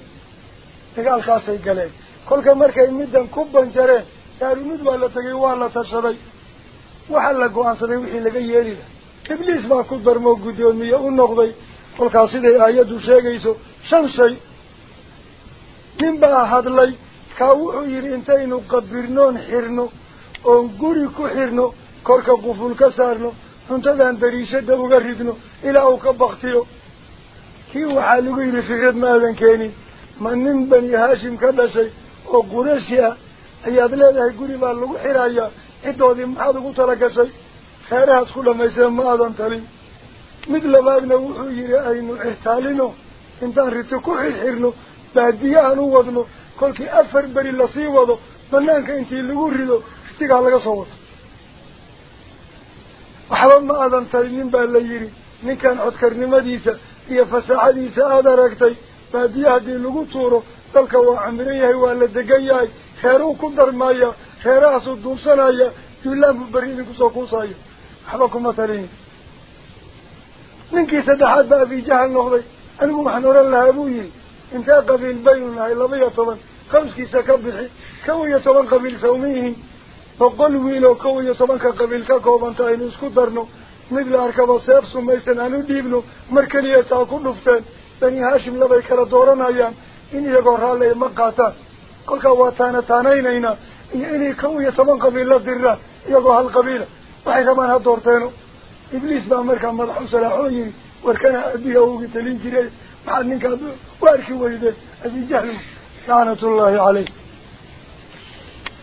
dagaalkaasay galeen kolka markay middan ku banjareen daarumid waa la tegay waa la tashaday waxaa la go-aansaday wixii laga yeeli laha ibliis baa ku darmoo guddoomiye u noqday kolkaas siday aayaddu sheegayso shan shay nin baa hadlay kaa wuxuu yidhi intaynu qabirnoon xirno oon guri ku xirno korka quful ka saarno cuntadan dariishada uga ridno ilaa uu ka baktiyo kii waxaa lagu yidhi fikrad ma aadan keenin ma nin bani haashim ka dhashay oo qurashi ah ayaad leedahay guri baa lagu xirayaa ciddoodii maxaad ugu tala gashay reerahaas ku dhamaysteen ma aadan talin mid labaadna wuxuu yidhi aynu ixtaalino intaan riti ku xirxirno baadiye aan u wadno kolkii afar beri lasii wado banaanka intii lagu rido ritigaa laga soo wato waxba ma aadan talinin baa la yidhi ninkan codkarnimadiisa iyo fasaaxadiisa aada aragtay baadiye haddii lagu tuuro dalka waa camiran yahay waa la degan yahay reeruu ku darmaya reerahaasuu duubsanaya duulaan buu berri idinkusoo kuusaya waxba kuma talinin iyo toban qawskiisa ka bixi kow iyo toban qabiil sawma yihiin boqol wiil oo kow iyo tobanka qabiil ka koobanta aynu isku darno mid la arkaba seef sumaysan aan u dhiibno mar keliya taa ku dhufteen bani haashim labay kala dooranayaan in iyagoo raalliya ma qaataan kolkaa waa taana taanaynaynaa iyo inay kow iyo toban qabiil la diraan iyagoo hal qabiila waxay rabaan ha doorteeno maxaad ninkaad u arki weydeen abijahli lacnatullaahi caleyh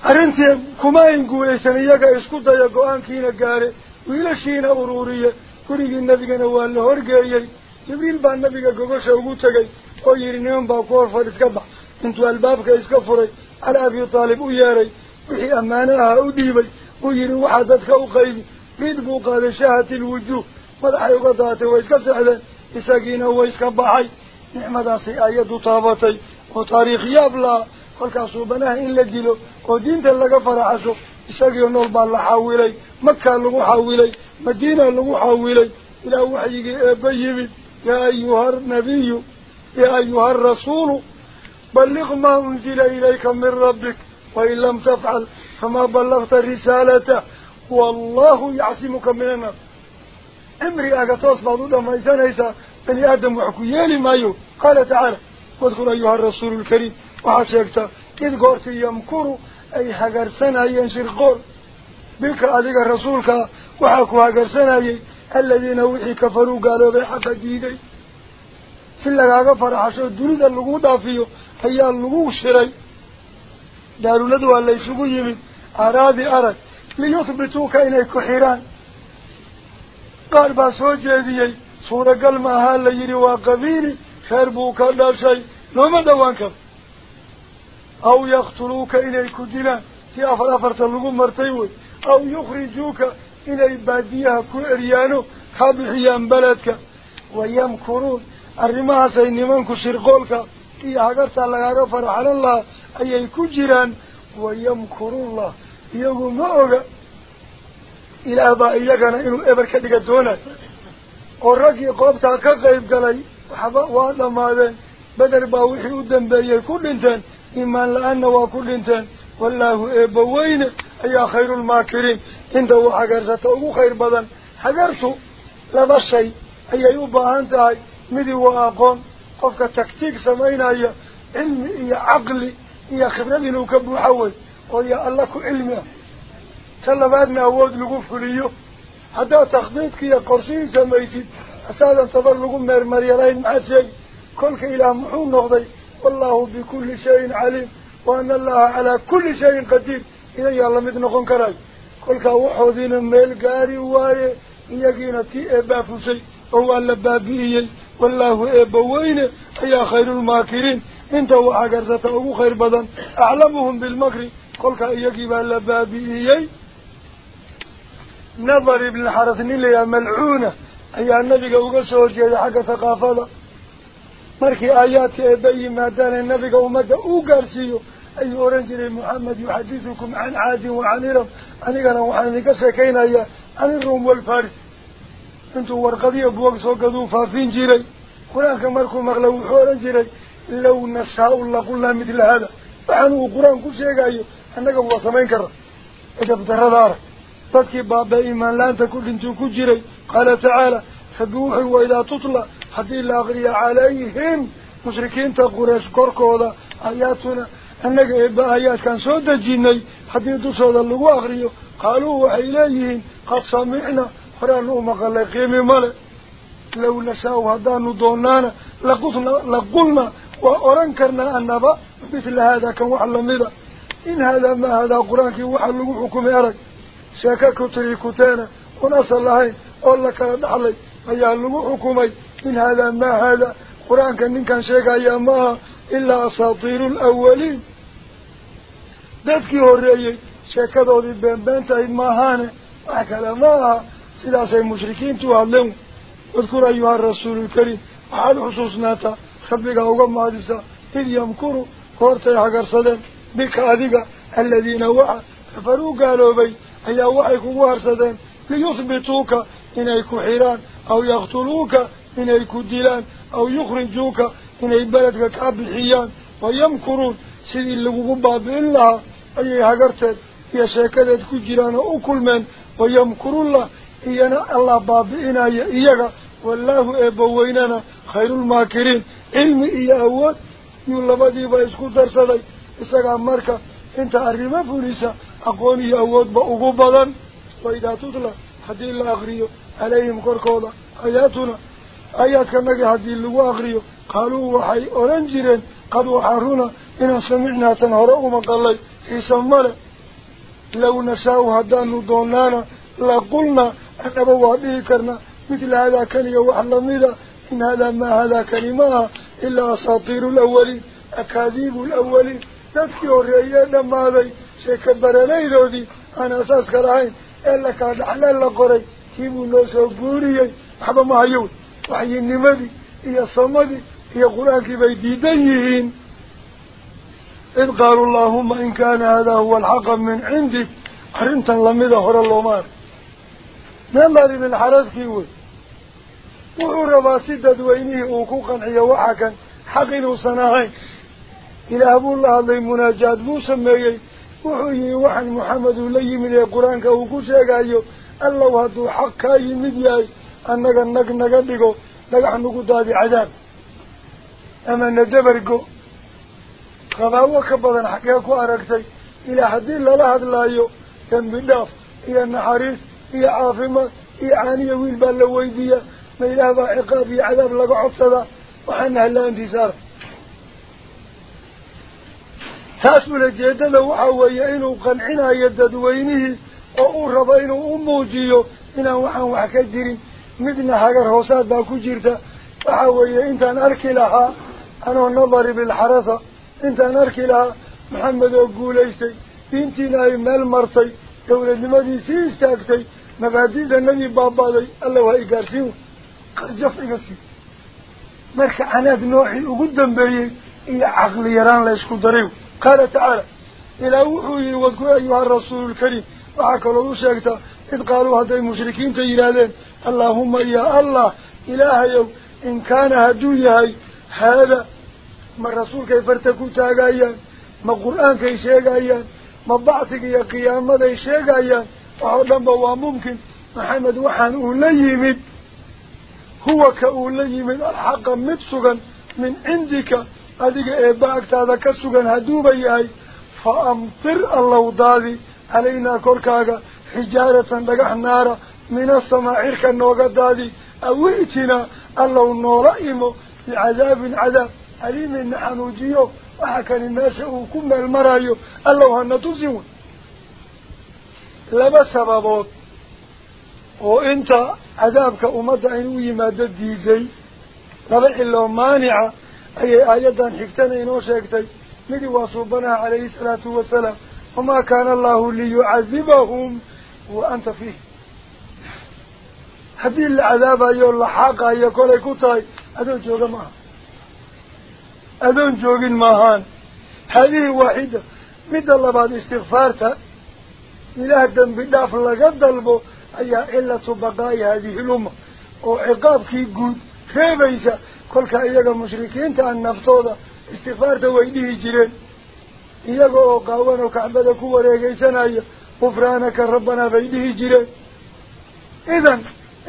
arrintii kuma ayn guulaysan iyaga isku daya go-aankiina gaare wiilashiina uruuriye gurigii nebigana waa la horgeeyey jibriil baa nabiga gogosha ugu tegay oo yidhi niman baa ku horfadh iska bax intuu albaabka iska furay cali abi taalib u yeeray wixii ammaano ahaa u dhiibay uu yidhi waxaa dadka u qaybi ميد بو قاد شهات الوجوه فضح يقضات ويسكس على إساقين ويسكب بحي. نعمة سي آياد طابتي. وطاريخ يابلا. كل كاسوبناه إلا ديلو ودين تلقى فرحشو إساقين نولبا الله حاولي مكة اللغو حاولي. مدينة اللغو حاولي. إلا وحيقي أبيبي يا أيها النبي. يا أيها الرسول. بلغ ما أنزل إليك من ربك. وإن لم تفعل فما بلغت رسالته wallahu yacsimuka min annaas cimrigaaga toos baad u dhamaysanaysaa bani aadam wax ku yeeli maayo qaala tacaala wadkur ayuha rasuulu lkariim waxaad sheegtaa id goortii yamkuru ay hagarsanayeen shirqool bika adiga rasuulkaa waxaa ku hagarsanayay aladiina wixii kafaruu gaaloobay xaqa diiday si lagaaga faraxasho dunida lagu dhaafiyo ayaa lagu shiray daarulad waa laysugu yimid ليثبتوك يثبتوك إني قال باسو جيدي سورة قلمة هالا يروا قبيري خربوك لا شيء لو دوانك. أو يقتلوك إني كدنا في أفر أفر تلقوا مرتيوي. أو يخرجوك إني باديها كعريانو كبحيان بلدك. ويمكرون. الرماسة إن سينمنك سرقولك إيه أقرت على غرفة رحل الله أي كجران ويمكر الله. Inuu eber ka dhiga doonayo oo raggii qoobtaa ka qayb galay waxba waa dhammaadeen beder baa wixii u dambeeyey ku dhinteen iimaan la-aanna waa ku dhinteen wallaahu eebba weyne ayaa khayrulmaakiriin inta uu hagarsata ugu khayr badan hagartu laba shay ayay u baahan tahay midii waa aqoon qofka taktiig samaynaya cilmi iyo caqli iyo khibrad inuu ka buuxo wey قل يا الله كعلم تلا بعدنا أود لقوف ليه هذا تخطيط كي قرصين سميسيد أسادا تظل لقوم مرمر يلاين مع شيء. كل كي لامحون نغضي والله بكل شيء عليم. وأن الله على كل شيء قدير. إذا يالله مدنقون كراي. كل كاوحو دين ميل قاري واي إياقين تي إبافو شيء. هو اللبابي والله إباوين أي خير الماكرين. انت هو أقرزة أبو خير بدن. أعلمهم بالمكر. بالمكر كل كيجيب اللبابيي نظر ابن الحرث نيليا ملعونة أي النبي قوقسه الجيد حق ثقافة nabiga ummadda uu gaarsiiyo ayuu oran jiray moxamed yuxadidukum can caadin wa can iram anigana waxaan idinka sheekaynayaa can irum walfaris intuu warqadiyo buwag soo gaduu faafin jiray qur-aanka markuu maqla wuxuu oran jiray low nashaau laqulnaa midla hada waxaan uu qur-aan ku sheegayo arag dadkii baaba iimaan la-aanta ku dhintuu ku jiray qaala tacaala rabbi wuxuu waidaa tutla haddii la akriyo calayhim mushrikiinta qureesh korkooda aayaatuna annaga eebba aayaadkaan soo dejinay haddii dushooda lagu akriyo qaaluu waxay leeyihiin qad samicna horaanu u maqalay qiimi male low nashaau haddaanu doonaana laqutna laqulna waa oran karnaa annaba mithla haadaa kan wax lamida maa haadaa qur-aankii waxaa lagu xukumay arag sheeko kutiri kuteena un asal lahayn oo la kala dhaxlay ayaa lagu xukumay إن هذا ما هذا. قرآن كان كان شيئا يا ما إلا أساطير الأولين. ذاتك هوريي شيكادو دي بين بين تايد ماهانة وحكالا ماها سلاسة المشركين توهلون واذكر أيها الرسول الكريم. وحال حصوصناتا خبقا وقم عدسا إذ يمكروا. كورتي بك أذيك الذين وعى كفروا قالوا بي أي وعيك وارسدين ليثبتوك إن أيكو حيران أو يغتلوك إن أيكو ديلان أو يخرجوك إن أي بلدك كعب الحيان ويمكرون سيدي اللقوبة الله أي هقرتك يا شاكدت كجيران أكل من ويمكر الله إينا الله باب إنا إيغا والله إبويننا خير الماكرين علم إيه أول يولا ما ديبا يسكو درسدي inta arrimo fulisa aqoon iyo awoodba ugu badan waidaa tutla haddii la akriyo calayhim korkooda aayaatuna آيات كنك هذه اللغة أغريو. قالوا وحي أولنجرين قد وحارونا إن سمعنا تنهرأوا مقالي في سمالة لو نشاء هدانو دونانا لقلنا أن بوابيه كرنا. مثل هذا كان يوحل ميدا إن هذا ما هذا تذكي الرئيان لما هذا سيكبر ليلو دي أنا أساس كراهين إلا كان حلال لقري كيبو نوسو بوريي حبا ما هيون وحي النمدي هي الصمدي هي قرآنك بيديديهين إذ قالوا اللهم إن كان هذا هو الحق من عندك أرنتا لمدى هر اللومان نظر من حرث كيوي وعور باسدة دوينيه وكوكا حيا وحكا حقنوا صناعين إلى أبو الله الله مناجات موسى ميي وحي وحي محمد لي من القرآن كوكوشا قايو الله هدو حقا dhagax nagu daadi cadaab ama na dabargo qabaawo ka badan xaggee ku aragtay ilaa haddii lala hadlaayo dembi dhaaf iyo naxariis iyo caafimaad iyo caaniya wiil baa la weydiiyaa ma ilaah baa ciqaab iyo cadaab laga codsadaa waxaana hallaantiisa arag oo uu rabo inuu u muujiyo inaan waxaan wax ka jirin midna hagar hoosaad baa ku jirta waxa weeye intaan arki lahaa anoo nadari bilxarasa intaan arki lahaa maxamed oo guulaystay diintiina ay meel martay dawladnimadii sii istaagtay mabaadi'danadii baabaaday alla waa i gaarsiin qarjaf iga sii marka canaad noocii ugu dambeeyey iyo caqli yaraan la ysku daray ilaa wuxuu yihi wadkur ayuha rasuulu lkariim waxaa kaloo u sheegtaa id qaaluu hadday mushrikiinta yidhaahdeen اللهم يا الله إلهي إن كان هدوية هذا ما الرسول كيف ارتكوا تاقايا ما قرآن كي شيقايا ما بعثك يا قيامة كي شيقايا وعلم بوا ممكن. محمد وحان أوليمد هو كأوليمد الحق متسغا من عندك. أديك إيباك تاذا كسغا هدوبا ياي فأمطر الله ضاذي علينا كوركاغا حجارة لقح نارا من السماء عركا نوغدادي أوئتنا الله نورئمه بعذاب عذاب. أليم نحنوجيه وحكاني الناس وكم المرايو. الله هنتوسيون لما سببات وإنت عذابك أمد أنه يمادد ديدي لما إلا مانعة. أي آيادا حكتنا إنو شاكتي مدي وصوبنا عليه الصلاة والسلام. وما كان الله ليعذبهم. وأنت فيه. هذه العذاب أيها اللحاق أيها كل كتاي. أدون جوغ معه أدون جوغ ماهان. هذه واحدة. مد الله بعد استغفارته. إله الدم بداف لقد البو أي إلا بقاي هذه الأمة. وعقاب كي قد خيبيسا كل كأيها مشركين تان نفتوضا استغفارته ويديه جرين iyaga oo qaawan oo kacbada ku wareegaysanaya gufraanaka rabbanaa bay dhihi jireen idan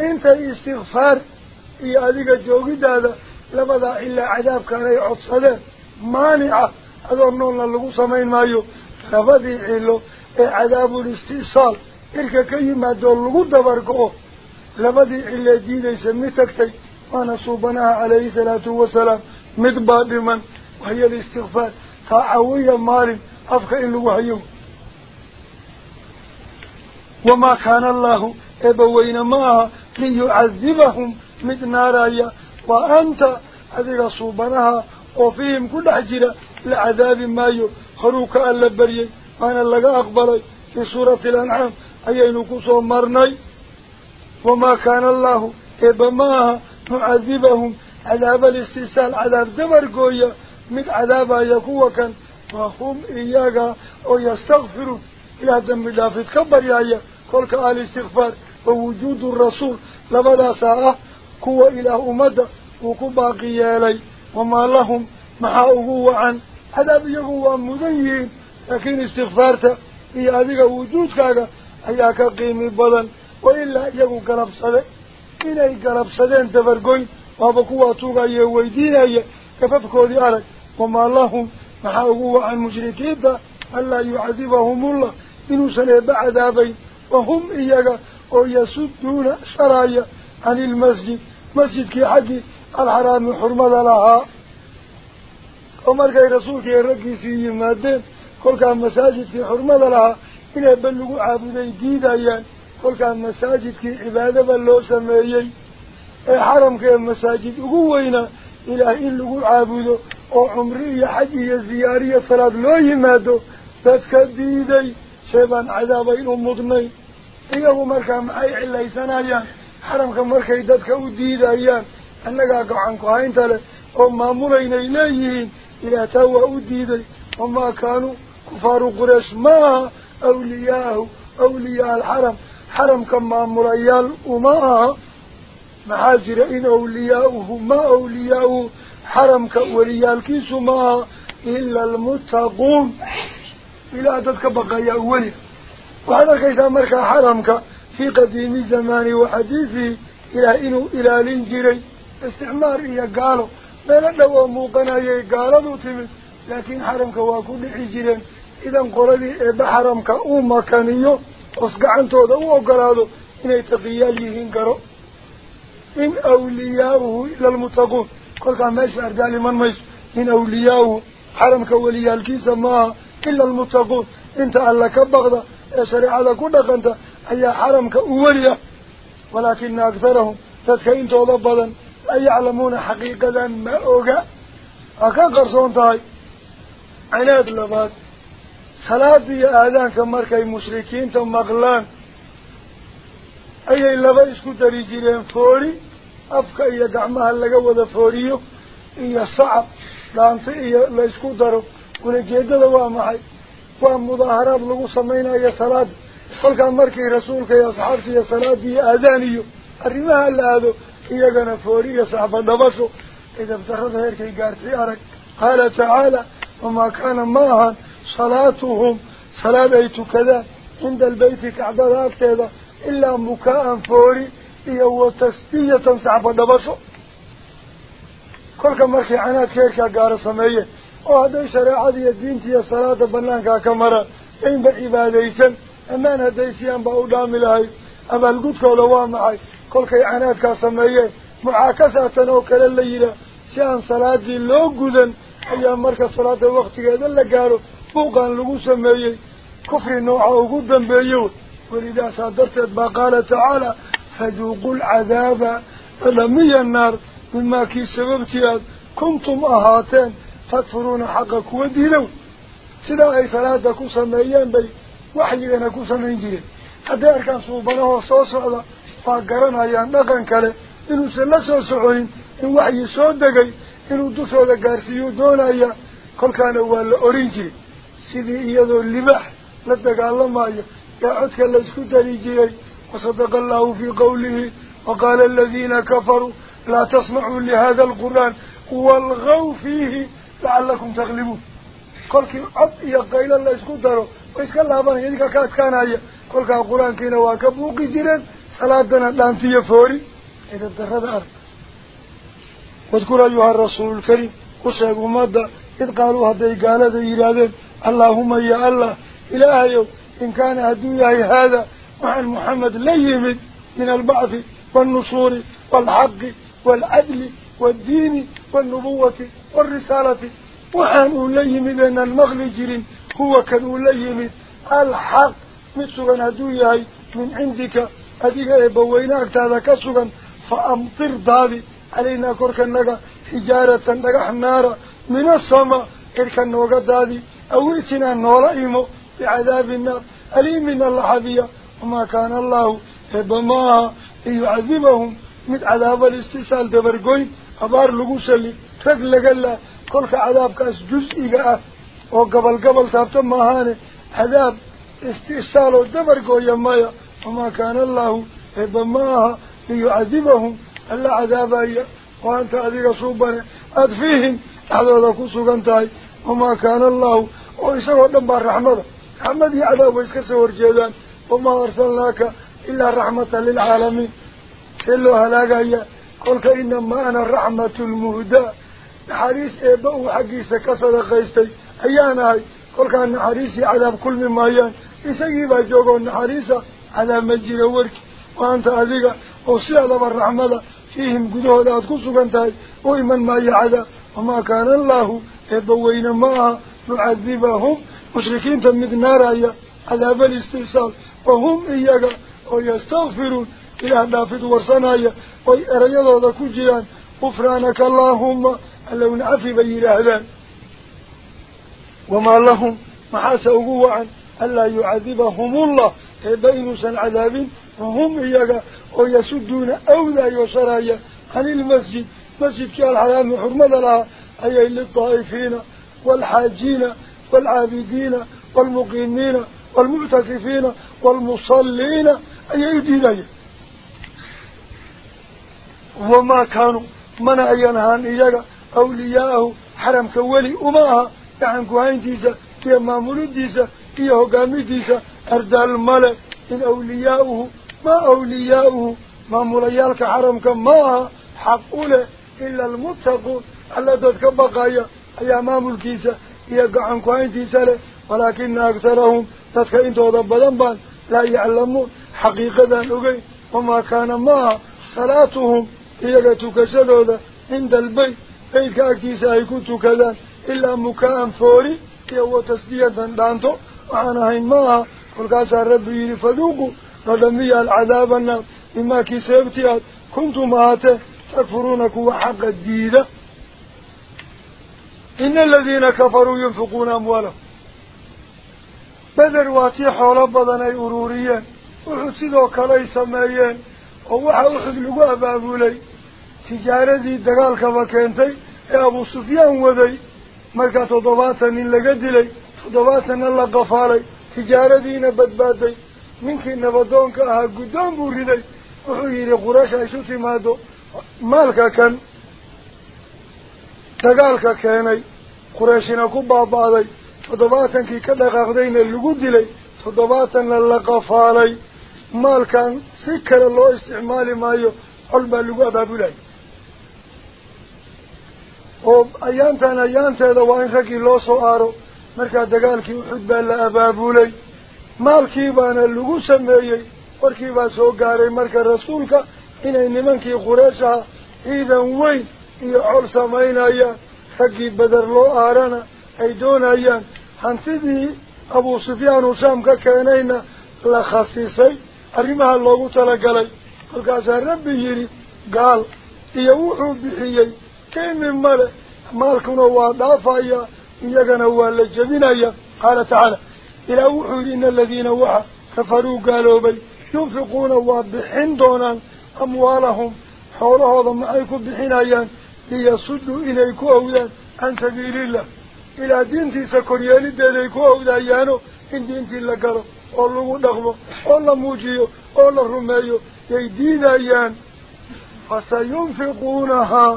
intay istikfaar iyo adiga joogidaada labadaa ilaa cadaabkaan ay codsadeen maanica adoo noolna lagu samayn maayo labadii cilo ee cadaabul istisaal irka ka yimaadoo lagu dabar go-o labadii cilee diidaysa mid tagtay calayhi salaatu wasalaam mid baa dhiman wahiya alistikfaar تعوية مال أفكا إلو وحيو وما كان الله إبوين معها ليعذبهم من نارايا وأنت هذه صوبناها وفيهم كل حجرة لعذاب مايو خروك ألا بريي أنا لقى أقبلي في سورة الأنعام. أي نكسو مرني وما كان الله إبا معها نعذبهم عذاب الاستسال عذاب دمر قوية من عذاب يقوة فهم أو يستغفروا. إلى دم الله في تكبر يايا كل كآل استغفار. ووجود الرسول لبدا ساعة قوة إلى أمد وكباقي يالي وما لهم محاء هو عن عذاب يقوة مذيين لكن استغفارته هي هذه وجودك هذا أياك قيمي بلن وإلا يقوك نفسه iyagu galabsade inay galabsadeen dabargoyn waaba kuwaa tuugaya weydiinaya kafafkoodii arag وما لهم محاقوا عن مشركين ألا يعذبهم الله إنه سنبع عذابين وهم إياك ويسدون شرايا عن المسجد مسجد كي حقي الحرام حرمة لها. ومركي رسولك يرقي سيه مادين كل كان مساجد في حرمة لها إن يبلغوا عابدين كل كان مساجد كي عبادة بلو سمايي الحرم كي مساجد وقوينا إلى إن لقو عابدو أو عمري يا حجي صلاة لو يمادو تتكدي دي شبان عذابين ومضمين إيهو مركا معي علاي سنايا حرم كي مركا يددك ودي دي أنك عنكو هاين تالي أما مولينا إليهين إلى تاوى ودي دي أما كانوا كفار قريش ما أولياه أولياء الحرم xaramka maamulayaal uma aha maxaa jira in awliyaauhu ma awliyaauhu حرمك وليالكيس ما إلا المتقون. إلى أدتك بقايا أولي. وهذا كيس أمرك حرمك في قديم الزمان وحديثه إلى إنه إلى الإنجري استعمار إيا قالوا ما لدوا موقنا إيا قالوا تمت لكن حرمك وكل حجرين كانيو وصقعنتو ذو وقرادو إن يتقياليهن قروا إن أولياؤه إلا المتقون كل كان ماشي أرجال من ماشي من أولياءه حرمك وليا الكيس ما إلا المتقون انت ألا كبغضة شريعة كل أنت أي حرمك أوليا ولكن أكثرهم تتكين توضبضا لا يعلمون حقيقة ما أوقع أكا قرصون تاي عناد صلاة صلاة دي آذان كم كمارك المشركين تمغلان أي اللبا يسكو تريجيرين فوري أبقى إيا دعمها اللقا ودا فوريو إيا صعب لانت إيا لا يسكو دارو قولي جيدة دوامحي وام مظاهرات لغو سمينا إيا صلاة قل كمارك رسولك يا صحابتي يا صلاة دي آذانيو أرمها اللقا إيا قنا فوري يا صحابة دباسو إذا بتخذ هيركي قارتي أرك قال تعالى وما كان معها صلاتهم صلاة بيت كذا عند البيت كعبة كذا إلا مكاء فوري هي وتسطية صعبة دبشو كل كمرك عنا كيرك قار سمية وهذا شريعة دي الدين يا صلاة بنان كامرة إن بعباديك أما أنا ديسيان بأودام لهاي أما القدك ولوان معاي كل كي عنا كاسمية معاكسة نوكل الليلة شان صلاة دي لو قدن أيام مركز صلاة الوقت هذا اللي lagu sameeyey kufri nooca ugu dambeeyo welidaasaa darteed baa qaala tacaala faduuqu lcadaaba dhamiya naar mimaa kii sababtii aad kuntum ahaateen takfuruuna xaqa kuwa diidow sidaa ay salaada ku sameeyeen bay waxyigana ku samayn jireen hadday arkaan suubanahoo soo socda waa garanayaan dhaqan kale inuusan la soo soconin in waxyi soo degay inuu dushooda gaarsiiyuu doonaya kolkaana waa la orin jiray سيدي إيادو اللباح لدك الله مايا يعودك الله اسكت لجيه وصدق الله في قوله وقال الذين كفروا لا تسمعوا لهذا القرآن والغو فيه لعلكم تغلبون قلت عب يقيل الله اسكت دارو وإسك الله بان يدك كات كان قلت قولك القرآن كينا واكبوا قجرا صلاة دنا لانتية فوري إذا اتخذ أرض واذكر أيها الرسول الكريم وسيقوا مادة إذ قالوا هذا قال هذا إرادة اللهم يا الله إلهي إن كان هدوية هذا مع محمد ليمد من البعث والنصور والحق والعدل والدين والنبوة والرسالة. وحانوا ليمد أن المغلجر هو كانوا ليمد الحق. مثل هدوية من عندك. هذه بوينا اكتادا كسوغا فأمطر ذالي علينا كوركا لك حجارة لك حنارة من السماء. كوركا نغا ذالي korkanaga xijaaratan dhagax naara min asamaa cirka nooga daadi aw i'tinaa noola imo bicadaabi naar aliimina laxabiya wamaa kaana allahu eebba ma aha liyucadibahum mid cadaabal istisaal dabargoyn abaar lagu sallid rag laga laa kolka cadaabkaas juz-iga ah oo gobol gobol taabto maahaane cadaab istisaal oo dabargooya maya wamaa kaana وما كان الله. ويسر ودنبا الرحمة حمدي عذاب ويسكسه ورجيدا وما أرسلناك إلا رحمة للعالمين. سلو هلاك هي قولك إنما أنا الرحمة المهدى. نحريس إبو حقي سكسد قيستي. أيانا هاي. قولك أن نحريسي عذاب كل مما يسيب إسيبا جوغو نحريسة على مجير ورك. وأنت أذيك وصي عذاب الرحمة فيهم قدوه لا تكسو كنتاي وإمن ما يعذاب. وما كان الله يضوين ما معذبهم مشركين تمد نارا على بل استرسال وهم إياك ويستغفرون. إلى النافذ ورسانايا. ويأريض هذا كجيان غفرانك اللهم. ألا عفي بي الأهلان وما لهم محاسا قوعا ألا يعذبهم الله. بين سنعذاب وهم إياك ويسدون أولا يوصرايا عن المسجد. مسجد الحرام حرمة لها. أي للطائفين والحاجين والعابدين والمقيمين والمعتكفين والمصلين. أي يدين أي. وما كانوا من أينهان إيجا أولياءه حرم كولي أماها يعني كوهين ديسا كي مامولو ديسا كي هقامي ديسا أرداء الملك إن أولياءه ما أولياءه مريالك حرمك ما حق أوله إلا المتقون ألا تتكبق أي أمام الكيسة هي يقعن كوين تيسالة ولكن أكثرهم تتكين توضب دنبان لا يعلمون حقيقة أغي وما كان ما صلاتهم هي تكسدوا عند البيت بيت كأكتيسة يكونتوا كذا إلا مكان فوري يهو تسدية دانتو وعنا هين معها قل كاسا الرب يرفضوكو ودمي العذاب النار إما كي سيبتيات كنتوا معاته تكفرونك وحق الديدة إن الذين كفروا ينفقون أموالهم. بدر واتيح ولبضنا أروريا وحسدوا كلي سمايا ووحا وحق لقاء بابولي. تجارة دي دقالك وكانتي يا أبو سفيان وذي ملكة ضباطا إلا قدلي ضباطا إلا قفالي تجارة نبت بدبادي منك إن بدونك أهد قدام بوريدي. وحيري قراش عشو تمادو baaba'day toddobaatankii ka dhaqaaqdayna lagu dilay toddobaatanna la qafaalay maalkan si kale loo isticmaali maayo col baa lagu abaabulaya oo ayaantan ayaanteeda waa in raggii loo soo aaro markaa dagaalkii uxud baa la abaabulay maalkii baana lagu sameeyey warkii baa soo gaaray marka rasuulka ciidan weyn iyo col samaynayaan raggii beder loo aarana ay doonayaan hantidii abuu sufyaan uu shaam ka keenayna la khasisay arrimaha loogu talagalay kolkaasaa rabbi yidhi gaal iyo wuxuu bixiyey kaimi male maalkuna waa dhaafaya iyagana waa la jebinaya qaala tacaala ilaah wuxuu yidhi ina aladiina waxa kafaruu gaaloobay yunfiquuna waa bixin doonaan inay ku owdaan can sabiilillah ilaa diintiisa koryeelideeday ku owdayaano in diintii la galo oo lagu dhaqmo oo la muujiyo oo la rumeeyo yay diidayaan fasayunfiquunahaa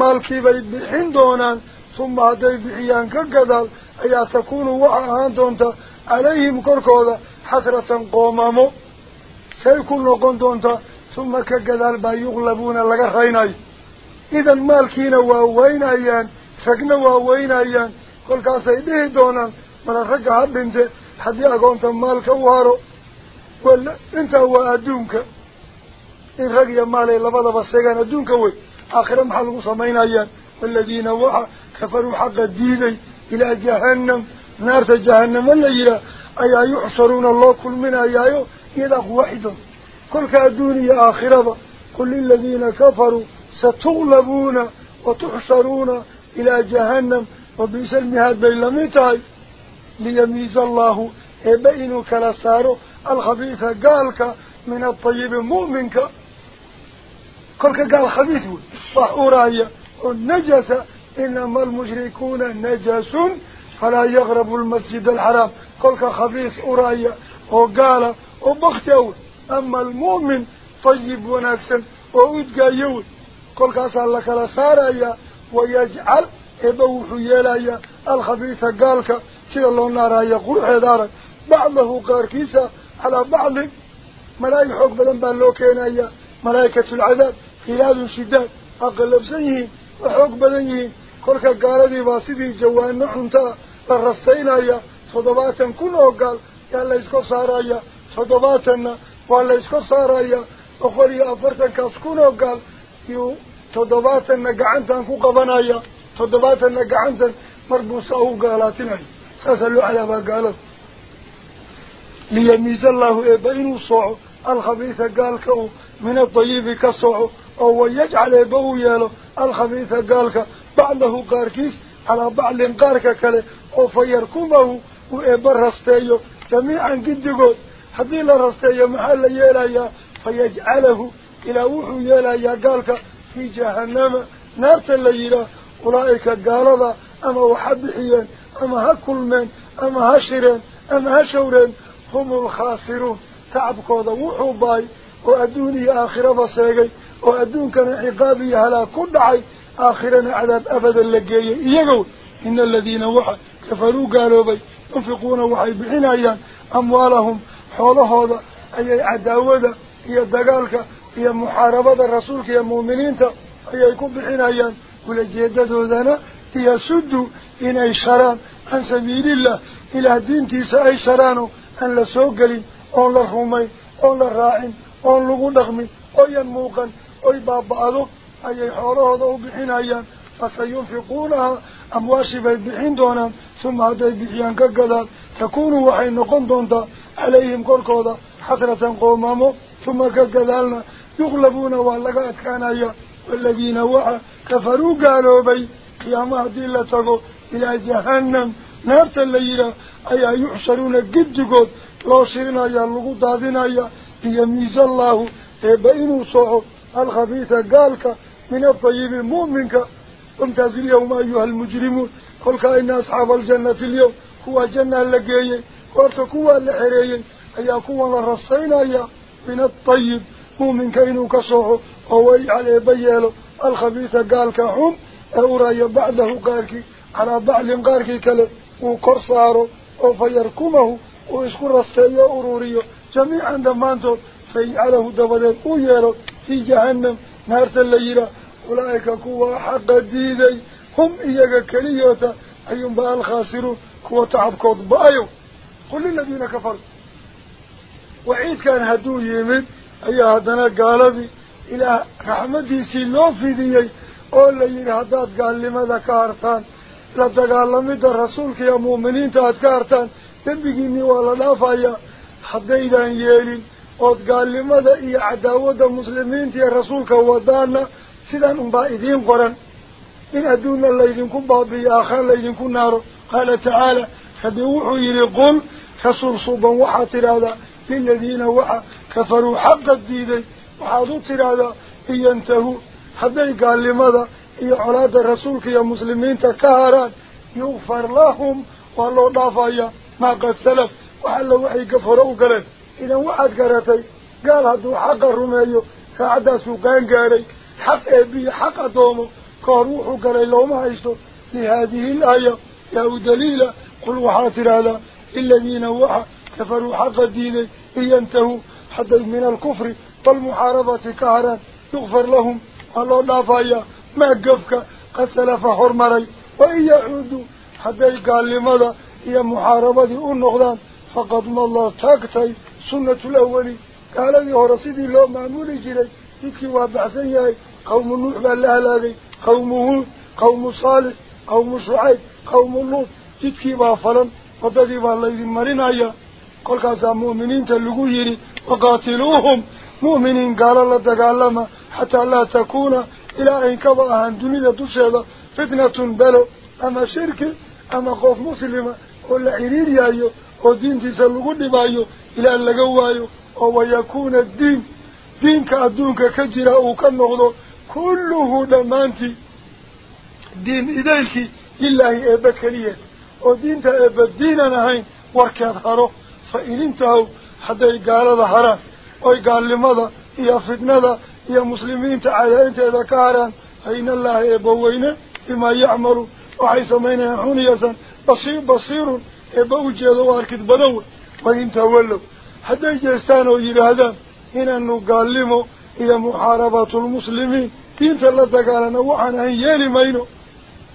maalkiibay bixin doonaan uma hadday bixiyaan ka gadaal ayaa takuunu waxa ahaan doonta calayhim korkooda xasratan qoomamo say ku noqon doontaa gadaal baa yuqlabuuna laga raynayo idan maalkiina waa weynayaan ragna waa weynayaan kolkaasay dhihi doonaan mala ragga ha dhinte haddii agoonta maalka u haro wala intaa waa adduunka in rag iyo maalay labadaba seegaan adduunka wey aakhire maxaa lagu samaynayaan والذين وحى كفروا حق الديدي إلى جهنم نار جهنم اللي يرى أي يحصرون الله كل من أيايو يدق واحد كل كأدوني آخرة كل الذين كفروا ستغلبون وتحصرون إلى جهنم. وبئس المهاد. بين لميتاي ليميز الله يبين كنساره الخبيث قالك من الطيب مؤمنك. كل قال خبيث. وحورايا النجس إنما المشركون نجس. فلا يغرب المسجد الحرام. كل خبيث أرايا وقال وبختوا أما المؤمن طيب ونكسا وأدقى يود. كل كاسا لك لساريا ويجعل إبوح يلايا. الخبيث قالك سيد الله نارا يقول حدارا بعضه قاركيسا على بعض. ملايك حق بدن ملائكة العذاب خلال شداد. أقلب سيهين وحوق بدنيين كلك قالدي باسدي جوان حنتا الرستينايا صدباتا كل قال. يا الله يسكو سارايا صدباتنا والله يسكو سارايا أخولي أفرتا كاسكون قال يو صدباتنا قعنتا كو قبنايا صدباتنا قعنتا مربوسا هو قالاتنا ساسلوا على ما قالت ليميز الله إبين الصعو الخبيث قال كو من الطيب كالصعو أو يجعل إبوه يالو الخبيث قالك بعده قاركيس على بعض قارك كله حدي لرستيه محل يلايا فيجعله إلى وحو يلايا قالك في جهنم نار الليلة أولئك قالوا أما وحبحيا أما هكل من أما هشرين أما هشورين هم الخاسرون تعبكوذا وحو باي وأدوني آخر بصيغي وأدون كان عقابي على كل عي آخرنا عذاب أبدا لقيا يقول إن الذين وحى كفروا قالوا بي ينفقون وحي بحنايا أموالهم هذا أي عداوة هي الدقالك هي محاربة الرسول هي المؤمنين أي يكون بحنايا ولجيدة ذنا هي سد إن أي عن سبيل الله إلى دين تيسا أي شرانه أن لسوقلي أن لرحومي أن لراعين أن لغو نغمي أن موقن oy baaba-ado ayay xoolahooda u bixinayaan فسينفقونها أمواشي بحين دونا ثم هذا يبعين كالقضاء تكونوا وحي نقن دونا عليهم قرقوضا حسرة قومامو ثم كالقضاء يغلبون واللقات كان أيا والذين وحا كفروا قالوا بي قيامها دلة تقو إلى جهنم. نار الليلة أي يحشرون قد قد لو شرنا يا اللقود هذين أيا يميز الله إيه بين صعب الخبيثة قالك من الطيب المؤمن امتاز اليوم أيها المجرمون. قل إن أصحاب الجنة اليوم هو جنة لقية قرتكوا اللحرية أي كوا لرصين أي من الطيب. مؤمن كينو كصوح أو على بياله الخبيث قالك هم أوراي بعده قالك على بعض قالك كله وكرصاره أو فيركمه ويشكر رستيه أروريه جميعا دمانته فيعله دبدل وياله في جهنم نار الليلة. أولئك كوا حق الديدي هم إياك كليوتا أيهم بقى الخاسرون كوا تعبكوض بأيو قل الذين كفروا وعيد كان هدو يمد أي هدنا قال بي إلى رحمتي سيلو في la yidhi haddaad gaalnimada ka hartaan la dagaalamida rasuulka iyo mu'miniinta aad ka hartaan dembigiinii waa la dhaafayaa haddaydan yeelin ood gaalnimada iyo cadaawadda muslimiinta iyo rasuulka wadaana سيدان انبا اذين قرن إن أدونا الليذين كن بابي آخر الليذين كن نارو قال تعالى فبوحوا يلقل كسر صوبا وحا ترادا في الذين وحا كفروا حق الديدي وحاضوا ترادا ينتهوا حبي قال لماذا يا علاد رسولك يا مسلمين تكهران يغفر لهم والله ضافا يا ما قد سلف وحل وحي كفروا قرن إذا وحد قرتي قال هذا حق الرميو سعدا سوقان قاري حق أبي حق دومه كروحه قال لهم عيسو لهذه الآية يا دليل قل وحات على الذين وحا كفروا حق الدين ينتهوا. حتى من الكفر فالمحاربة كهرا يغفر لهم. الله لا فايا. ما قفك. قد سلف حرمري وإن يعودوا. حتى قال لماذا؟ يا محاربة النغضان فقد الله تاكتي سنة الأولي قال لي هو رصيدي معمول مأمولي يكي وابعثن ياهي قوم النوح بالأهلاقي قومه قوم صالح قوم شعيد قوم النوح يكي وافلن فبدي بالله ذي مرين آيا. قل كاسا مؤمنين تلقوهين وقاتلوهم. مؤمنين قال الله تقالما حتى لا تكون إلى أن كبأها الدنيا تشهد فتنة بلو. أما شرك أما خوف مسلم قل عريري ايو ودين تسلقوني بايو إلى أن لقوه آيو. ويكون الدين kulluhu dhammaantii diin idaylkii lilaahi eebba keliya oo diinta eebba diinan ahayn warkeed haro fa in intahow hadday gaalada haraan oy gaalnimada iyo fitnada iyo muslimiinta cadaynteeda ka haraan fa in allaha eebba weyne bimaa yacmalu waxay samaynayaan xuniyasan basiir basiirun eebba ujeedo u arkid badan wey wain tawallow hadday jeestaan oo yidhaahdaan إن نقلم هي محاربة المسلمين. دين تلتا قالنا وحنا هنيني مينو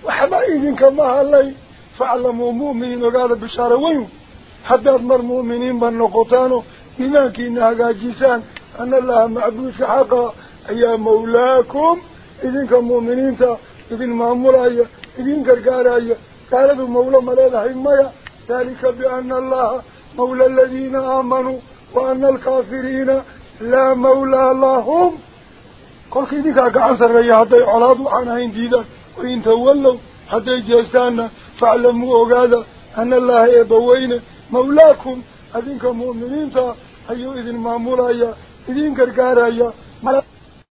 وحبا إذن كماها اللي فعلموا مؤمنين وقال بشارة وينو حتى أضمر مؤمنين بالنقطان إذن كينا قاجيسان. أن الله معبوس حقا. أي مولاكم. إذن كمؤمنين تا. إذن مامور أي إذن كرقار أي تالب مولا ملاذا حمي ذلك بأن الله مولى الذين آمنوا وأن الكافرين لا مولى لهم. كل كذيك عنصر يهدي عن وحنين جدا وين تولوا حتى جستنا فعلموا هذا أن الله يبوينا مولاكم. هذينكم مؤمنين تا. أيوا إذن مامورا يا إذن كركارا يا